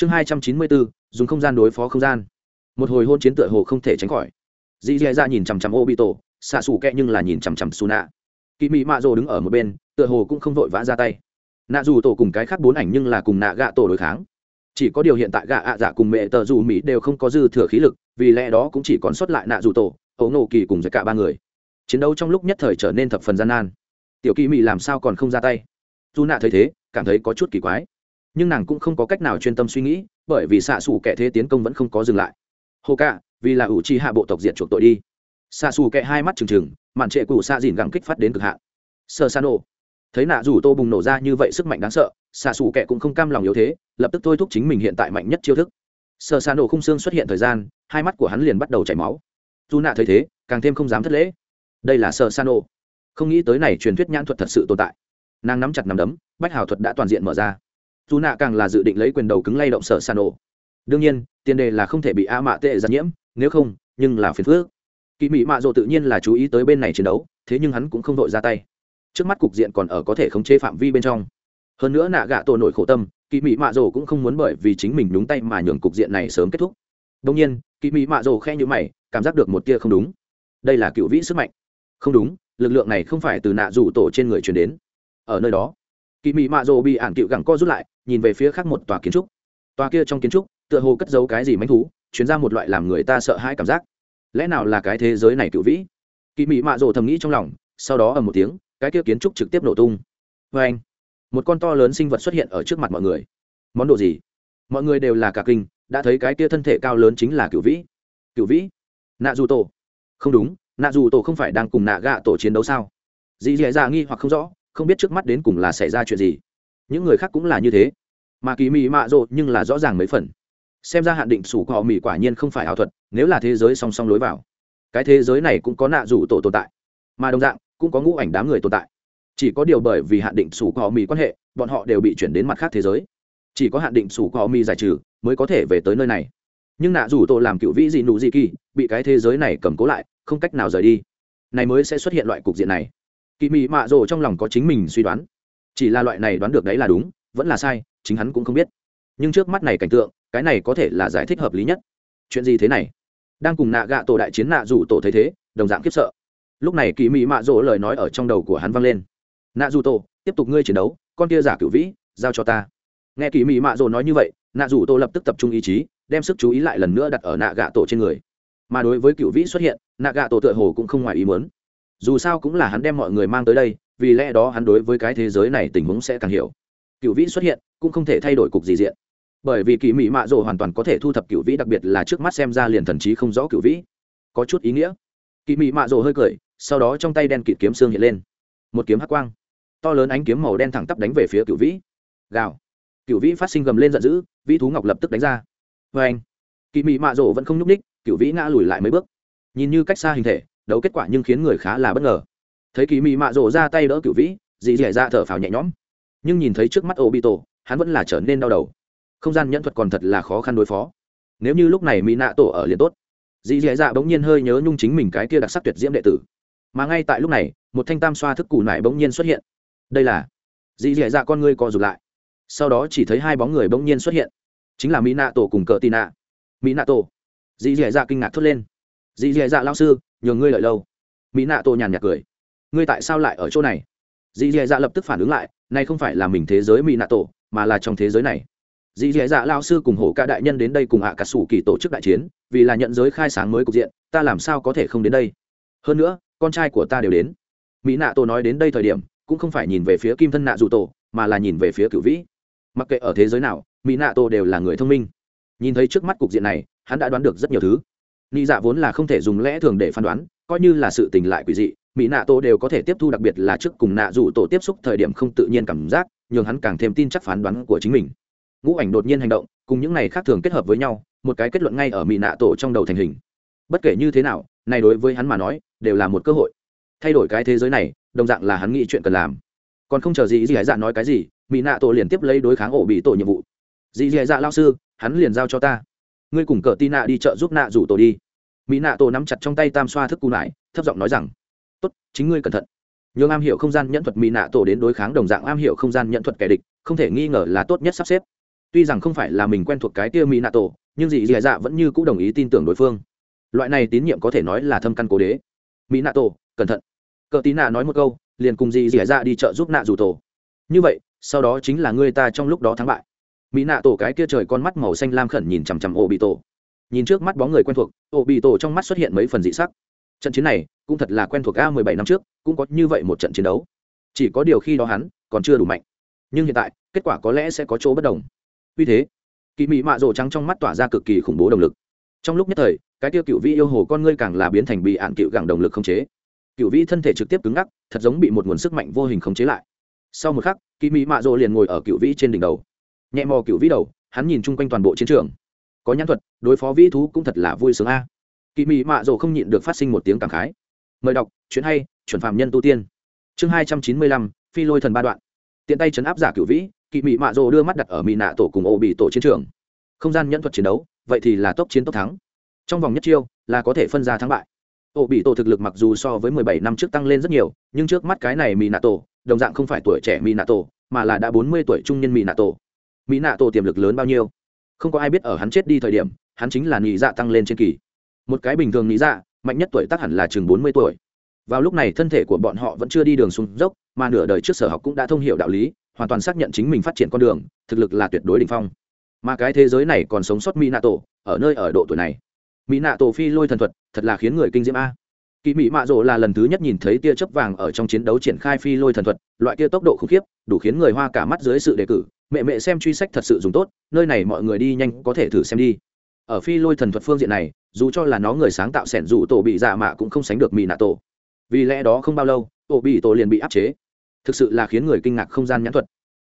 chương hai trăm chín mươi bốn, dùng không gian đối phó không gian. Một hồi hôn chiến tựa hồ không thể tránh khỏi. Dì dì ra nhìn chằm chằm ô bị tổ xạ xù kẹ nhưng là nhìn chằm chằm xù nạ kỳ mị mạ rồ đứng ở một bên, tựa hồ cũng không vội vã ra tay. Nạ dù tổ cùng cái khác bốn ảnh nhưng là cùng nạ gạ tổ đối kháng. Chỉ có điều hiện tại gạ ạ dạ cùng mẹ tờ dù mỹ đều không có dư thừa khí lực, vì lẽ đó cũng chỉ còn sót lại nạ dù tổ, ấu nổ kỳ cùng với cả ba người. Chiến đấu trong lúc nhất thời trở nên thập phần gian nan. Tiểu kỳ mỹ làm sao còn không ra tay? Dù nạ thấy thế, cảm thấy có chút kỳ quái nhưng nàng cũng không có cách nào chuyên tâm suy nghĩ, bởi vì xạ xù kẻ thế tiến công vẫn không có dừng lại. Hồ cạ, vì là ủ chi hạ bộ tộc diện chuộc tội đi. Xạ xù kẻ hai mắt trừng trừng màn trệ cụ xạ dìn gẳng kích phát đến cực hạn. Sơ san nổ thấy nạ rủ tô bùng nổ ra như vậy sức mạnh đáng sợ, xạ xù kẻ cũng không cam lòng yếu thế, lập tức thôi thúc chính mình hiện tại mạnh nhất chiêu thức. Sơ san nổ khung xương xuất hiện thời gian, hai mắt của hắn liền bắt đầu chảy máu. Dù nạ thấy thế, càng thêm không dám thất lễ. Đây là sơ san nổ không nghĩ tới này truyền thuyết nhãn thuật thật sự tồn tại. Nàng nắm chặt nắm đấm, bách hào thuật đã toàn diện mở ra dù nạ càng là dự định lấy quyền đầu cứng lay động sở sàn ổ. Đương nhiên, tiền đề là không thể bị a mạ tệ giặt nhiễm, nếu không, nhưng là phiền phước kỳ mỹ mạ rộ tự nhiên là chú ý tới bên này chiến đấu, thế nhưng hắn cũng không đội ra tay. Trước mắt cục diện còn ở có thể khống chế phạm vi bên trong. Hơn nữa nạ gạ tổ nổi khổ tâm kỳ mỹ mạ rồ cũng không muốn bởi vì chính mình đúng tay mà nhường cục diện này sớm kết thúc. Đông nhiên kỳ mỹ mạ rồ khe nhữ mày, cảm giác được một tia không đúng. Đây là cựu vĩ sức mạnh. Không đúng, lực lượng này không phải từ nạ rủ tổ trên người truyền đến. Ở nơi đó kỳ mỹ mạ rồ bị ản cựu gẳng co rút lại nhìn về phía khác một tòa kiến trúc. Tòa kia trong kiến trúc, tựa hồ cất giấu cái gì mánh thú chuyển ra một loại làm người ta sợ hãi cảm giác. Lẽ nào là cái thế giới này cựu vĩ? Kỳ mị mạ rồ thầm nghĩ trong lòng, sau đó ở một tiếng, cái kia kiến trúc trực tiếp nổ tung. Vê anh, một con to lớn sinh vật xuất hiện ở trước mặt mọi người. Món đồ gì? Mọi người đều là cả kinh, đã thấy cái kia thân thể cao lớn chính là cựu vĩ. Cựu vĩ? Nạ dù tổ không đúng nạ dù tổ không phải đang cùng nạ gạ tổ chiến đấu sao? Dì dì dạ nghi hoặc không rõ, không biết trước mắt đến cùng là xảy ra chuyện gì những người khác cũng là như thế. Mà kỳ mị mạ rộ nhưng là rõ ràng mấy phần. Xem ra hạn định sủ cọ mị quả nhiên không phải ảo thuật, nếu là thế giới song song lối vào, cái thế giới này cũng có nạ rủ tổ tồn tại. Mà đồng dạng, cũng có ngũ ảnh đám người tồn tại. Chỉ có điều bởi vì hạn định sủ cọ mì quan hệ, bọn họ đều bị chuyển đến mặt khác thế giới. Chỉ có hạn định sủ cọ mì giải trừ, mới có thể về tới nơi này. Nhưng nạ rủ tổ làm cựu vĩ gì nụ gì kỳ, bị cái thế giới này cầm cố lại, không cách nào rời đi. Này mới sẽ xuất hiện loại cục diện này. Kỳ mị mạ rồ trong lòng có chính mình suy đoán chỉ là loại này đoán được đấy là đúng, vẫn là sai, chính hắn cũng không biết. Nhưng trước mắt này cảnh tượng, cái này có thể là giải thích hợp lý nhất. Chuyện gì thế này? Đang cùng nạ gạ tổ đại chiến nạ dù tổ thấy thế, đồng dạng khiếp sợ. Lúc này kỳ mỹ mạ rỗ lời nói ở trong đầu của hắn vang lên. Nạ dù tổ, tiếp tục ngươi chiến đấu, con kia giả cựu vĩ, giao cho ta. Nghe kỳ mỹ mạ rỗ nói như vậy, nạ dù tổ lập tức tập trung ý chí, đem sức chú ý lại lần nữa đặt ở nạ gạ tổ trên người. Mà đối với cựu vĩ xuất hiện, nạ gạ tổ tựa hồ cũng không ngoài ý muốn. Dù sao cũng là hắn đem mọi người mang tới đây vì lẽ đó hắn đối với cái thế giới này tình huống sẽ càng hiểu. Cựu vĩ xuất hiện, cũng không thể thay đổi cục gì diện. Bởi vì kỳ mỹ mạ rồ hoàn toàn có thể thu thập cựu vĩ, đặc biệt là trước mắt xem ra liền thần trí không rõ cựu vĩ. Có chút ý nghĩa. Kỳ mỹ mạ rồ hơi cười, sau đó trong tay đen kịt kiếm xương hiện lên. Một kiếm hắc quang. To lớn ánh kiếm màu đen thẳng tắp đánh về phía cựu vĩ. Gào. Cựu vĩ phát sinh gầm lên giận dữ, vĩ thú ngọc lập tức đánh ra. Vê anh kỳ mị mạ rộ vẫn không nhúc ních cựu vĩ ngã lùi lại mấy bước. Nhìn như cách xa hình thể, đấu kết quả nhưng khiến người khá là bất ngờ thấy kỳ mị mạ rổ ra tay đỡ cựu vĩ dị dẻ ra thở phào nhẹ nhõm. Nhưng nhìn thấy trước mắt ô bị tổ hắn vẫn là trở nên đau đầu. Không gian nhẫn thuật còn thật là khó khăn đối phó. Nếu như lúc này mỹ nạ tổ ở liền tốt, dì dẻ dạ bỗng nhiên hơi nhớ nhung chính mình cái kia đặc sắc tuyệt diễm đệ tử. Mà ngay tại lúc này, một thanh tam xoa thức củ nải bỗng nhiên xuất hiện. Đây là dì dẻ dạ con ngươi co rụt lại. Sau đó chỉ thấy hai bóng người bỗng nhiên xuất hiện. Chính là mỹ nạ tổ cùng cờ tì nạ mỹ nạ tổ dì dẻ dạ kinh ngạc thốt lên. Dì dẻ dạ lao sư, nhường ngươi lợi lâu. Mỹ nạ tổ nhàn nhạt cười ngươi tại sao lại ở chỗ này? Dì dì dạ lập tức phản ứng lại nay không phải là mình thế giới mỹ nạ tổ mà là trong thế giới này. Dì dì dạ lao sư cùng hổ ca đại nhân đến đây cùng ạ cả sủ kỳ tổ chức đại chiến, vì là nhận giới khai sáng mới cục diện, ta làm sao có thể không đến đây? Hơn nữa, con trai của ta đều đến. Mỹ nạ tổ nói đến đây thời điểm, cũng không phải nhìn về phía kim thân nạ dù tổ, mà là nhìn về phía cựu vĩ. Mặc kệ ở thế giới nào mỹ nạ tổ đều là người thông minh. Nhìn thấy trước mắt cục diện này, hắn đã đoán được rất nhiều thứ. Nghĩ dạ vốn là không thể dùng lẽ thường để phán đoán, coi như là sự tình lại quỷ dị mỹ nạ tổ đều có thể tiếp thu, đặc biệt là trước cùng nạ dù tổ tiếp xúc thời điểm không tự nhiên cảm giác, nhường hắn càng thêm tin chắc phán đoán của chính mình. Ngũ ảnh đột nhiên hành động, cùng những này khác thường kết hợp với nhau, một cái kết luận ngay ở mỹ nạ tổ trong đầu thành hình. Bất kể như thế nào, này đối với hắn mà nói, đều là một cơ hội. Thay đổi cái thế giới này, đồng dạng là hắn nghĩ chuyện cần làm. Còn không chờ gì gì hải dạ nói cái gì, mỹ nạ tổ liền tiếp lấy đối kháng ổ bị tổ nhiệm vụ. Dì dì dạ lao sư, hắn liền giao cho ta. Ngươi cùng cờ tin nạ đi chợ giúp nạ rủ tổ đi. Mỹ nạ tổ nắm chặt trong tay tam xoa thức cù nải, thấp giọng nói rằng tốt, chính ngươi cẩn thận. Nhường am hiểu không gian nhận thuật mỹ nạ tổ đến đối kháng đồng dạng am hiểu không gian nhận thuật kẻ địch, không thể nghi ngờ là tốt nhất sắp xếp. Tuy rằng không phải là mình quen thuộc cái kia mỹ nạ tổ, nhưng dị dạ dạ vẫn như c ũ đồng ý tin tưởng đối phương. Loại này tín nhiệm có thể nói là thâm căn cố đế. Mỹ nạ tổ, cẩn thận. Cờ tí nạ nói một câu, liền cùng dị dạ dạ đi chợ giúp nạ dù tổ. Như vậy, sau đó chính là ngươi ta trong lúc đó thắng bại. Mỹ nạ tổ cái kia trời con mắt màu xanh lam khẩn nhìn chằm chằm ổ bị tổ nhìn trước mắt bóng người quen thuộc ổ bị tổ trong mắt xuất hiện mấy phần dị sắc trận chiến này cũng thật là quen thuộc a mười bảy năm trước, cũng có như vậy một trận chiến đấu. Chỉ có điều khi đó hắn còn chưa đủ mạnh. Nhưng hiện tại, kết quả có lẽ sẽ có chỗ bất đồng. Vì thế kỳ mị mạ rổ trắng trong mắt tỏa ra cực kỳ khủng bố động lực. Trong lúc nhất thời, cái tiêu cựu vĩ yêu hồ con ngươi càng là biến thành bị ạn cựu gẳng động lực khống chế. Cựu vĩ thân thể trực tiếp cứng ngắc, thật giống bị một nguồn sức mạnh vô hình khống chế lại. Sau một khắc kỳ mị mạ rổ liền ngồi ở cựu vĩ trên đỉnh đầu. Nhẹ mò cựu vĩ đầu, hắn nhìn chung quanh toàn bộ chiến trường. Có nhãn thuật, đối phó vĩ thú cũng thật là vui sướng a kỳ mị mạ Rồ không nhịn được phát sinh một tiếng cảm khái. Mời đọc, chuyện hay, chuẩn phạm nhân tu tiên. Chương hai trăm chín mươi lăm, phi lôi thần ba đoạn. Tiện tay chấn áp giả cựu vĩ, kỵ mị mạ rồ đưa mắt đặt ở mỹ nạ tổ cùng ô bị tổ chiến trường. Không gian nhẫn thuật chiến đấu, vậy thì là tốc chiến tốc thắng. Trong vòng nhất chiêu, là có thể phân ra thắng bại. Ô bị tổ thực lực mặc dù so với mười bảy năm trước tăng lên rất nhiều, nhưng trước mắt cái này mỹ nạ tổ, đồng dạng không phải tuổi trẻ mỹ nạ tổ, mà là đã bốn mươi tuổi trung niên mỹ nạ tổ. Mỹ nạ tổ tiềm lực lớn bao nhiêu? Không có ai biết ở hắn chết đi thời điểm, hắn chính là nhị dạ tăng lên trên kỳ một cái bình thường nghĩ dạ mạnh nhất tuổi tác hẳn là chừng bốn mươi tuổi. Vào lúc này thân thể của bọn họ vẫn chưa đi đường xuống dốc, mà nửa đời trước sở học cũng đã thông hiểu đạo lý, hoàn toàn xác nhận chính mình phát triển con đường, thực lực là tuyệt đối đ ỉ n h phong. Mà cái thế giới này còn sống sót mỹ nạ tổ ở nơi ở độ tuổi này. Mỹ nạ tổ phi lôi thần thuật, thật là khiến người kinh diễm a. Kỳ mỹ mạ rộ là lần thứ nhất nhìn thấy tia chớp vàng ở trong chiến đấu triển khai phi lôi thần thuật, loại kia tốc độ khủng khiếp, đủ khiến người hoa cả mắt dưới sự đề cử. Mẹ mẹ xem truy sách thật sự dùng tốt, nơi này mọi người đi nhanh có thể thử xem đi ở phi lôi thần thuật phương diện này, dù cho là nó người sáng tạo sẻn dù tổ bị dạ mạ cũng không sánh được mỹ nạ tổ. Vì lẽ đó không bao lâu, tổ bị tổ liền bị áp chế. Thực sự là khiến người kinh ngạc không gian nhãn thuật.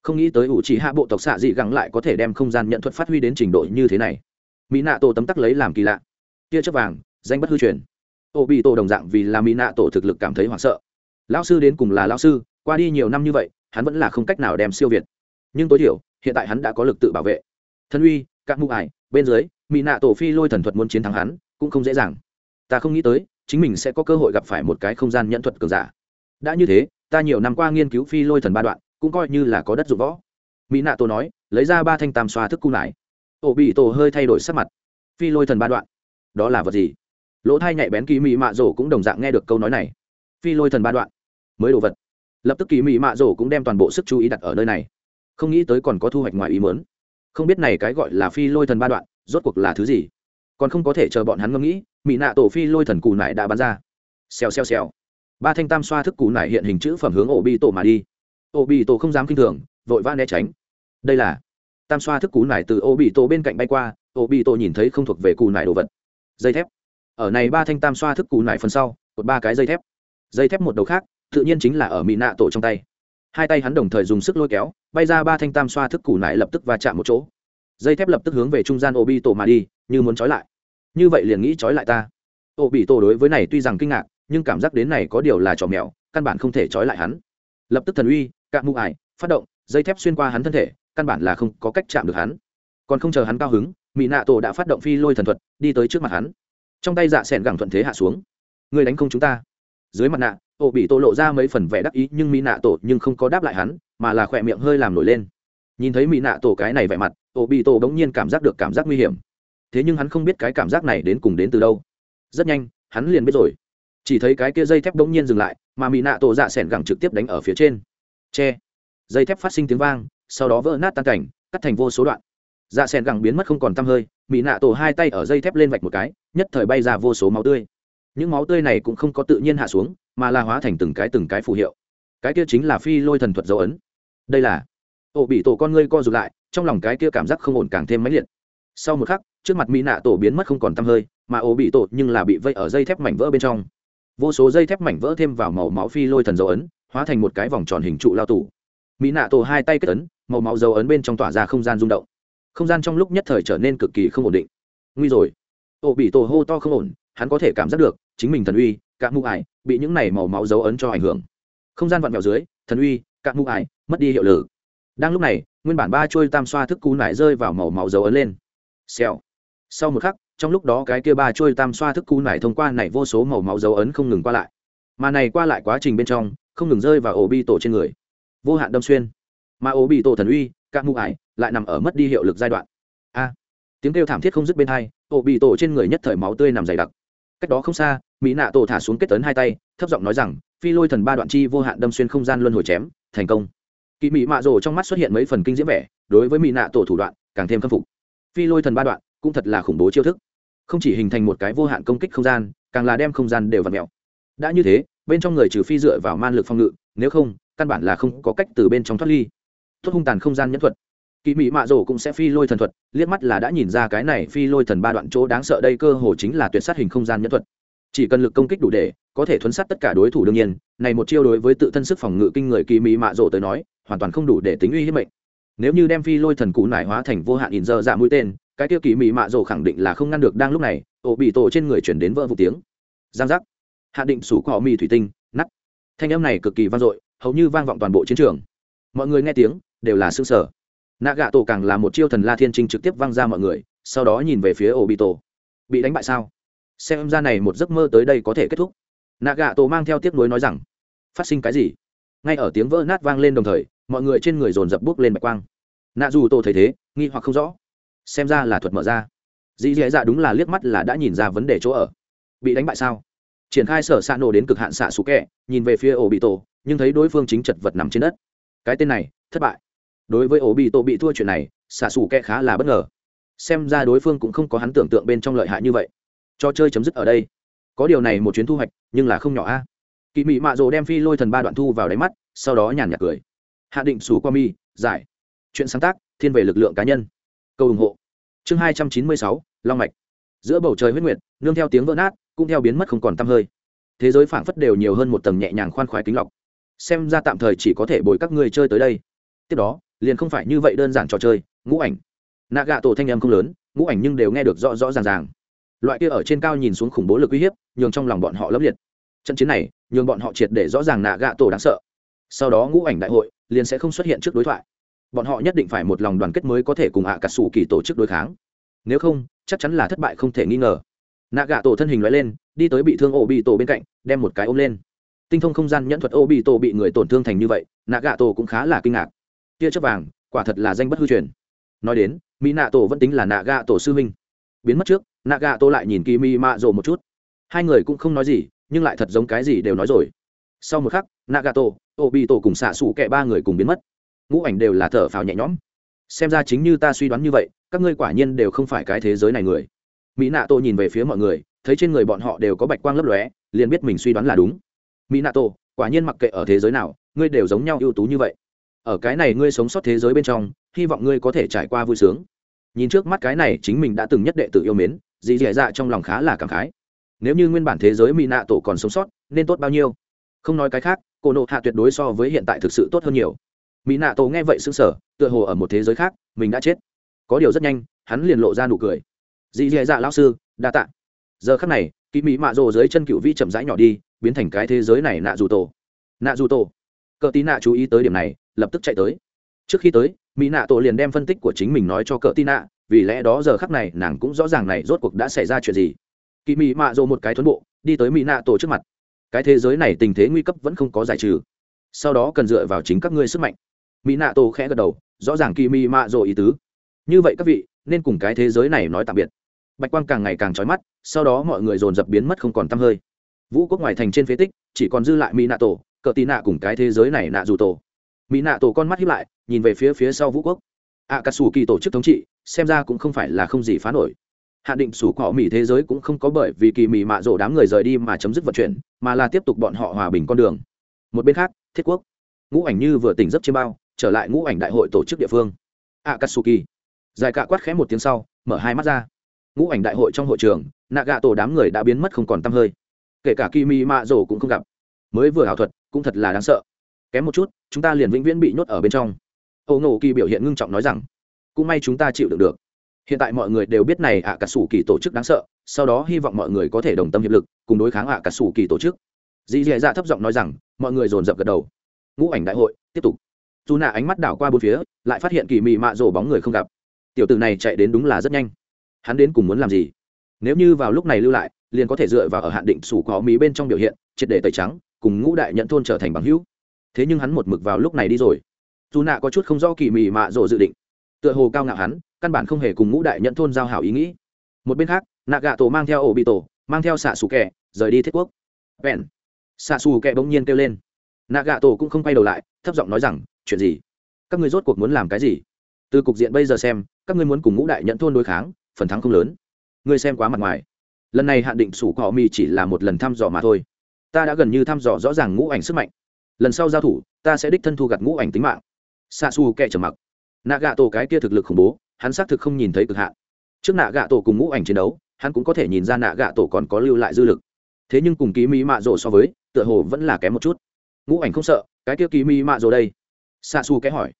Không nghĩ tới ủ chỉ hạ bộ tộc xạ dị gắng lại có thể đem không gian nhận thuật phát huy đến trình độ như thế này. Mỹ nạ tổ tấm tắc lấy làm kỳ lạ. Tia chất vàng, danh bất hư truyền. Ô bị tổ đồng dạng vì là mỹ nạ tổ thực lực cảm thấy hoảng sợ. Lão sư đến cùng là lão sư, qua đi nhiều năm như vậy, hắn vẫn là không cách nào đem siêu việt. Nhưng tối thiểu, hiện tại hắn đã có lực tự bảo vệ. Thân uy, các mụ ải, bên dưới mỹ nạ tổ phi lôi thần thuật muốn chiến thắng hắn, cũng không dễ dàng. Ta không nghĩ tới, chính mình sẽ có cơ hội gặp phải một cái không gian nhận thuật cường giả. Đã như thế, ta nhiều năm qua nghiên cứu phi lôi thần ba đoạn, cũng coi như là có đất dụng võ. Mỹ nạ tổ nói, lấy ra ba thanh tam xoa thức cung lại. Tổ bị tổ hơi thay đổi sắc mặt. Phi lôi thần ba đoạn. Đó là vật gì? Lỗ thai nhạy bén kỳ mỹ mạ rổ cũng đồng dạng nghe được câu nói này. Phi lôi thần ba đoạn. Mới đồ vật. Lập tức kỳ mỹ mạ rổ cũng đem toàn bộ sức chú ý đặt ở nơi này. Không nghĩ tới còn có thu hoạch ngoài ý mớn không biết này cái gọi là phi lôi thần ba đoạn rốt cuộc là thứ gì? Còn không có thể chờ bọn hắn ngẫm nghĩ mỹ nạ tổ phi lôi thần cù nải đã bắn ra. Xèo xèo xèo. Ba thanh tam xoa thức cù nải hiện hình chữ phẩm hướng ổ bị tổ mà đi. Ổ bị tổ không dám kinh thường, vội vã né tránh. Đây là tam xoa thức cù nải từ ổ bị tổ bên cạnh bay qua ổ bị tổ nhìn thấy không thuộc về cù nải đồ vật. Dây thép. Ở này ba thanh tam xoa thức cù nải phần sau, cột ba cái dây thép. Dây thép một đầu khác, tự nhiên chính là ở mỹ nạ tổ trong tay. Hai tay hắn đồng thời dùng sức lôi kéo, bay ra ba thanh tam xoa thức cù nải lập tức va chạm một chỗ dây thép lập tức hướng về trung gian ô bi tổ mà đi, như muốn trói lại. Như vậy liền nghĩ trói lại ta. Ô bị tổ đối với này tuy rằng kinh ngạc, nhưng cảm giác đến này có điều là trò mèo, căn bản không thể trói lại hắn. Lập tức thần uy cạn mụ ải, phát động, dây thép xuyên qua hắn thân thể, căn bản là không có cách chạm được hắn. Còn không chờ hắn cao hứng mỹ nạ tổ đã phát động phi lôi thần thuật, đi tới trước mặt hắn. Trong tay dạ s ẻ n gẳng thuận thế hạ xuống. Người đánh không chúng ta. Dưới mặt nạ ổ bị tổ lộ ra mấy phần vẻ đắc ý, nhưng mỹ nạ tổ nhưng không có đáp lại hắn, mà là khỏe miệng hơi làm nổi lên nhìn thấy mỹ nạ tổ cái này vẻ mặt, tổ bị tổ bỗng nhiên cảm giác được cảm giác nguy hiểm. Thế nhưng hắn không biết cái cảm giác này đến cùng đến từ đâu. Rất nhanh, hắn liền biết rồi. Chỉ thấy cái kia dây thép bỗng nhiên dừng lại, mà mỹ nạ tổ dạ s ẻ n gẳng trực tiếp đánh ở phía trên. Che. Dây thép phát sinh tiếng vang, sau đó vỡ nát tan cảnh, cắt thành vô số đoạn. Dạ s ẻ n gẳng biến mất không còn t hơi mỹ nạ tổ hai tay ở dây thép lên vạch một cái, nhất thời bay ra vô số máu tươi. Những máu tươi này cũng không có tự nhiên hạ xuống, mà là hóa thành từng cái từng cái phù hiệu. Cái kia chính là phi lôi thần thuật dấu ấn. Đây là ổ bị tổ con ngươi co rụt lại, trong lòng cái kia cảm giác không ổn càng thêm mãnh liệt. Sau một khắc, trước mặt mỹ nạ tổ biến mất không còn t hơi, mà ổ bị tổ nhưng là bị vây ở dây thép mảnh vỡ bên trong. Vô số dây thép mảnh vỡ thêm vào màu máu phi lôi thần dấu ấn, hóa thành một cái vòng tròn hình trụ lao tủ mỹ nạ tổ hai tay kết ấn, màu máu dấu ấn bên trong tỏa ra không gian rung động. Không gian trong lúc nhất thời trở nên cực kỳ không ổn định. Nguy rồi. Ổ bị tổ hô to không ổn, hắn có thể cảm giác được, chính mình thần uy cạn mụ ải, bị những này màu máu dấu ấn cho ảnh hưởng. Không gian vặn vẹo dưới, thần uy cạn mụ ải, mất đi hiệu lực đang lúc này, nguyên bản ba trôi tam xoa thức cú nải rơi vào màu màu dấu ấn lên. Xèo. Sau một khắc, trong lúc đó cái kia ba trôi tam xoa thức cú nải thông qua này vô số màu máu dấu ấn không ngừng qua lại. Mà này qua lại quá trình bên trong, không ngừng rơi vào ổ bi tổ trên người. Vô hạn đâm xuyên. Mà ổ bị tổ thần uy cạn mụ ải, lại nằm ở mất đi hiệu lực giai đoạn. A. Tiếng kêu thảm thiết không dứt bên hai ổ bị tổ trên người nhất thời máu tươi nằm dày đặc. Cách đó không xa, mỹ nạ tổ thả xuống kết tấn hai tay, thấp giọng nói rằng, phi lôi thần ba đoạn chi vô hạn đâm xuyên không gian luân hồi chém, thành công kỳ mỹ mạ rồ trong mắt xuất hiện mấy phần kinh diễm vẻ, đối với mỹ nạ tổ thủ đoạn, càng thêm khâm phục. Phi lôi thần ba đoạn, cũng thật là khủng bố chiêu thức. Không chỉ hình thành một cái vô hạn công kích không gian, càng là đem không gian đều v ặ mẹo đã như thế, bên trong người trừ phi dựa vào man lực phòng ngự, nếu không, căn bản là không có cách từ bên trong thoát ly. Tốt hung tàn không gian nhẫn thuật. Kỳ mỹ mạ rồ cũng sẽ phi lôi thần thuật, liếc mắt là đã nhìn ra cái này phi lôi thần ba đoạn chỗ đáng sợ đây cơ hồ chính là tuyệt sát hình không gian nhẫn thuật. Chỉ cần lực công kích đủ để, có thể thuấn sát tất cả đối thủ đương nhiên. Này một chiêu đối với tự thân sức phòng ngự kinh người kỳ mỹ mạ rồ tới nói hoàn toàn không đủ để tính uy hiếp mệnh. Nếu như đem phi lôi thần cụ nải hóa thành vô hạn in dơ dạ mũi tên, cái tiêu kỳ mị mạ rồ khẳng định là không ngăn được đang lúc này, ổ bị tổ trên người chuyển đến vỡ vụ tiếng. Giang giác. Hạ định sủ cỏ mì thủy tinh nắt thanh âm này cực kỳ vang dội, hầu như vang vọng toàn bộ chiến trường. Mọi người nghe tiếng, đều là xương sở nạ gạ tổ càng là một chiêu thần la thiên trinh trực tiếp vang ra mọi người, sau đó nhìn về phía ổ bị tổ. Bị đánh bại sao? Xem ra này một giấc mơ tới đây có thể kết thúc. Nạ gạ tổ mang theo tiếc nuối nói rằng, phát sinh cái gì? Ngay ở tiếng vỡ nát vang lên đồng thời mọi người trên người dồn dập bước lên bạch quang. Nạ dù tổ thấy thế, nghi hoặc không rõ. Xem ra là thuật mở ra. Dĩ dễ dạ đúng là liếc mắt là đã nhìn ra vấn đề chỗ ở. Bị đánh bại sao? Triển khai sở xạ nổ đến cực hạn xạ xú kẹ, nhìn về phía ổ bị tổ, nhưng thấy đối phương chính chật vật nằm trên đất. Cái tên này, thất bại. Đối với ổ bị tổ bị thua chuyện này, xạ xù kẹ khá là bất ngờ. Xem ra đối phương cũng không có hắn tưởng tượng bên trong lợi hại như vậy. Cho chơi chấm dứt ở đây. Có điều này một chuyến thu hoạch, nhưng là không nhỏ a. Kỳ mị mạ rồ đem phi lôi thần ba đoạn thu vào đáy mắt, sau đó nhàn nhạt cười hạ định sủ qua mi giải. Chuyện sáng tác, thiên về lực lượng cá nhân. Câu ủng hộ. Chương hai trăm chín mươi sáu, long mạch. Giữa bầu trời huyết nguyệt, nương theo tiếng vỡ nát, cũng theo biến mất không còn t hơi. Thế giới phảng phất đều nhiều hơn một tầng nhẹ nhàng khoan khoái kính lọc. Xem ra tạm thời chỉ có thể bồi các ngươi chơi tới đây. Tiếp đó, liền không phải như vậy đơn giản trò chơi, ngũ ảnh. Nạ gạ tổ thanh em không lớn, ngũ ảnh nhưng đều nghe được rõ rõ ràng ràng. Loại kia ở trên cao nhìn xuống khủng bố lực uy hiếp, nhường trong lòng bọn họ lấp liệt. Trận chiến này, nhường bọn họ triệt để rõ ràng nạ gạ tổ đáng sợ. Sau đó ngũ ảnh đại hội liền sẽ không xuất hiện trước đối thoại. Bọn họ nhất định phải một lòng đoàn kết mới có thể cùng ạ cả sủ kỳ tổ chức đối kháng. Nếu không, chắc chắn là thất bại không thể nghi ngờ. Nạ gạ tổ thân hình loại lên, đi tới bị thương ô bị tổ bên cạnh, đem một cái ôm lên. Tinh thông không gian nhẫn thuật ô bị tổ bị người tổn thương thành như vậy nạ gạ tổ cũng khá là kinh ngạc. Tia chấp vàng, quả thật là danh bất hư truyền. Nói đến mỹ nạ tổ vẫn tính là nạ gạ tổ sư huynh. Biến mất trước nạ gạ tổ lại nhìn kỳ mi mạ rồ một chút. Hai người cũng không nói gì, nhưng lại thật giống cái gì đều nói rồi. Sau một khắc Nagato, gạ ô bị tổ cùng xạ xù kẻ ba người cùng biến mất. Ngũ ảnh đều là thở phào nhẹ nhõm. Xem ra chính như ta suy đoán như vậy các ngươi quả nhiên đều không phải cái thế giới này người. Mỹ nạ tổ nhìn về phía mọi người thấy trên người bọn họ đều có bạch quang lấp lóe liền biết mình suy đoán là đúng. Mỹ nạ tổ quả nhiên mặc kệ ở thế giới nào ngươi đều giống nhau ưu tú như vậy. Ở cái này ngươi sống sót thế giới bên trong hy vọng ngươi có thể trải qua vui sướng. Nhìn trước mắt cái này chính mình đã từng nhất đệ tử yêu mến dì dì dạ trong lòng khá là cảm khái. Nếu như nguyên bản thế giới mỹ nạ tổ còn sống sót nên tốt bao nhiêu? Không nói cái khác cô nộ hạ tuyệt đối so với hiện tại thực sự tốt hơn nhiều. Mỹ nạ tổ nghe vậy xứng sở tựa hồ ở một thế giới khác, mình đã chết. Có điều rất nhanh, hắn liền lộ ra nụ cười. Dì dì dạ lao sư, đa tạ. Giờ khắc này kỳ mỹ mạ rồ dưới chân cựu vi chậm rãi nhỏ đi, biến thành cái thế giới này nạ dù tổ. Nạ dù tổ. Cờ tí nạ chú ý tới điểm này, lập tức chạy tới. Trước khi tới, mỹ nạ tổ liền đem phân tích của chính mình nói cho cờ tí nạ, vì lẽ đó giờ khắc này nàng cũng rõ ràng này rốt cuộc đã xảy ra chuyện gì. Kỳ mỹ mạ rồ một cái thuấn bộ, đi tới mỹ nạ tổ trước mặt cái thế giới này tình thế nguy cấp vẫn không có giải trừ. Sau đó cần dựa vào chính các ngươi sức mạnh. Mỹ nạ tổ khẽ gật đầu, rõ ràng kỳ mi mạ rộ ý tứ. Như vậy các vị, nên cùng cái thế giới này nói tạm biệt. Bạch quang càng ngày càng trói mắt, sau đó mọi người dồn dập biến mất không còn t hơi. Vũ quốc ngoài thành trên phế tích, chỉ còn dư lại mỹ nạ tổ cờ tì nạ cùng cái thế giới này nạ dù tổ. Mỹ nạ tổ con mắt hiếp lại, nhìn về phía phía sau vũ quốc. Ạ cà sù kỳ tổ chức thống trị, xem ra cũng không phải là không gì phá nổi hạ định sủ cỏ mỹ thế giới cũng không có bởi vì kỳ mỹ mạ rổ đám người rời đi mà chấm dứt vận chuyển, mà là tiếp tục bọn họ hòa bình con đường. Một bên khác, thiết quốc. Ngũ ảnh như vừa tỉnh giấc chiêm bao, trở lại ngũ ảnh đại hội tổ chức địa phương. A katsuki dài cạ quát khẽ một tiếng sau, mở hai mắt ra. Ngũ ảnh đại hội trong hội trường nạ gạ tổ đám người đã biến mất không còn t hơi. Kể cả kỳ mỹ mạ rổ cũng không gặp. Mới vừa ảo thuật, cũng thật là đáng sợ. Kém một chút, chúng ta liền vĩnh viễn bị nhốt ở bên trong. Âu nổ kỳ biểu hiện ngưng trọng nói rằng, cũng may chúng ta chịu được được hiện tại mọi người đều biết này ạ cả sủ kỳ tổ chức đáng sợ, sau đó hy vọng mọi người có thể đồng tâm hiệp lực, cùng đối kháng ạ cả sủ kỳ tổ chức. Dì dì dạ thấp giọng nói rằng, mọi người dồn dập gật đầu. Ngũ ảnh đại hội, tiếp tục. Dù nạ ánh mắt đảo qua bốn phía, lại phát hiện kỳ mị mạ rổ bóng người không gặp. Tiểu tử này chạy đến đúng là rất nhanh. Hắn đến cùng muốn làm gì? Nếu như vào lúc này lưu lại, liền có thể dựa vào ở hạn định sủ có mí bên trong biểu hiện, triệt để tẩy trắng, cùng ngũ đại nhận thôn trở thành bằng hữu. Thế nhưng hắn một mực vào lúc này đi rồi. Dù nạ có chút không rõ kỳ mị mạ rổ dự định. Tựa hồ cao ngạo hắn căn bản không hề cùng ngũ đại nhận thôn giao hảo ý nghĩ. Một bên khác nạ gạ tổ mang theo ổ bị tổ mang theo xạ xù kẹ rời đi thiết quốc. Vẹn. Xạ xù kẹ bỗng nhiên kêu lên. Nạ gạ tổ cũng không quay đầu lại, thấp giọng nói rằng, chuyện gì? Các ngươi rốt cuộc muốn làm cái gì? Từ cục diện bây giờ xem, các ngươi muốn cùng ngũ đại nhận thôn đối kháng, phần thắng không lớn. Ngươi xem quá mặt ngoài. Lần này hạn định sủ cọ mi chỉ là một lần thăm dò mà thôi. Ta đã gần như thăm dò rõ ràng ngũ ảnh sức mạnh. Lần sau giao thủ, ta sẽ đích thân thu gặt ngũ ảnh tính mạng. Xa xù kẹ trầm mặc. Nạ gạ tổ cái kia thực lực khủng bố hắn xác thực không nhìn thấy cực hạn. Trước nạ gạ tổ cùng ngũ ảnh chiến đấu, hắn cũng có thể nhìn ra nạ gạ tổ còn có lưu lại dư lực. Thế nhưng cùng ký mỹ mạ rồ so với, tựa hồ vẫn là kém một chút. Ngũ ảnh không sợ, cái kia ký mỹ mạ rồ đây? Xạ xù kẽ hỏi.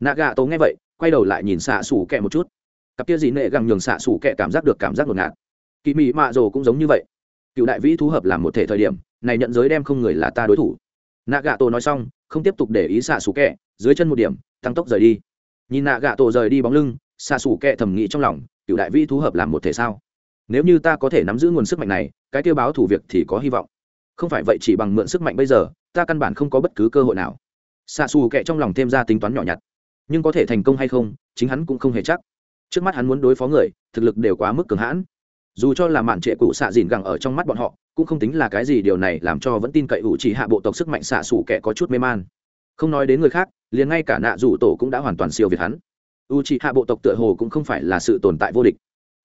Nạ gạ tổ nghe vậy, quay đầu lại nhìn xạ xù kẹ một chút. Cặp kia gì nệ gằng nhường xạ xù kẹ cảm giác được cảm giác ngột ngạt. Kỳ mỹ mạ rồ cũng giống như vậy. Cựu đại vĩ thú hợp làm một thể thời điểm, này nhận giới đem không người là ta đối thủ. Nạ gạ tổ nói xong, không tiếp tục để ý xạ xù kẹ dưới chân một điểm, tăng tốc rời đi. Nhìn nạ gạ tổ rời đi bóng lưng xạ xù kệ thầm nghĩ trong lòng cựu đại vĩ thú hợp làm một thể sao? Nếu như ta có thể nắm giữ nguồn sức mạnh này, cái tiêu báo thủ việc thì có hy vọng. Không phải vậy chỉ bằng mượn sức mạnh bây giờ, ta căn bản không có bất cứ cơ hội nào. Xạ xù kệ trong lòng thêm ra tính toán nhỏ nhặt. Nhưng có thể thành công hay không, chính hắn cũng không hề chắc. Trước mắt hắn muốn đối phó người, thực lực đều quá mức cường hãn. Dù cho là mạn trệ cụ xạ dìn gẳng ở trong mắt bọn họ, cũng không tính là cái gì điều này làm cho vẫn tin cậy ủ chỉ hạ bộ tộc sức mạnh xạ xù kẻ có chút mê man. Không nói đến người khác, liền ngay cả nạ rủ tổ cũng đã hoàn toàn siêu việt hắn u trị hạ bộ tộc tựa hồ cũng không phải là sự tồn tại vô địch.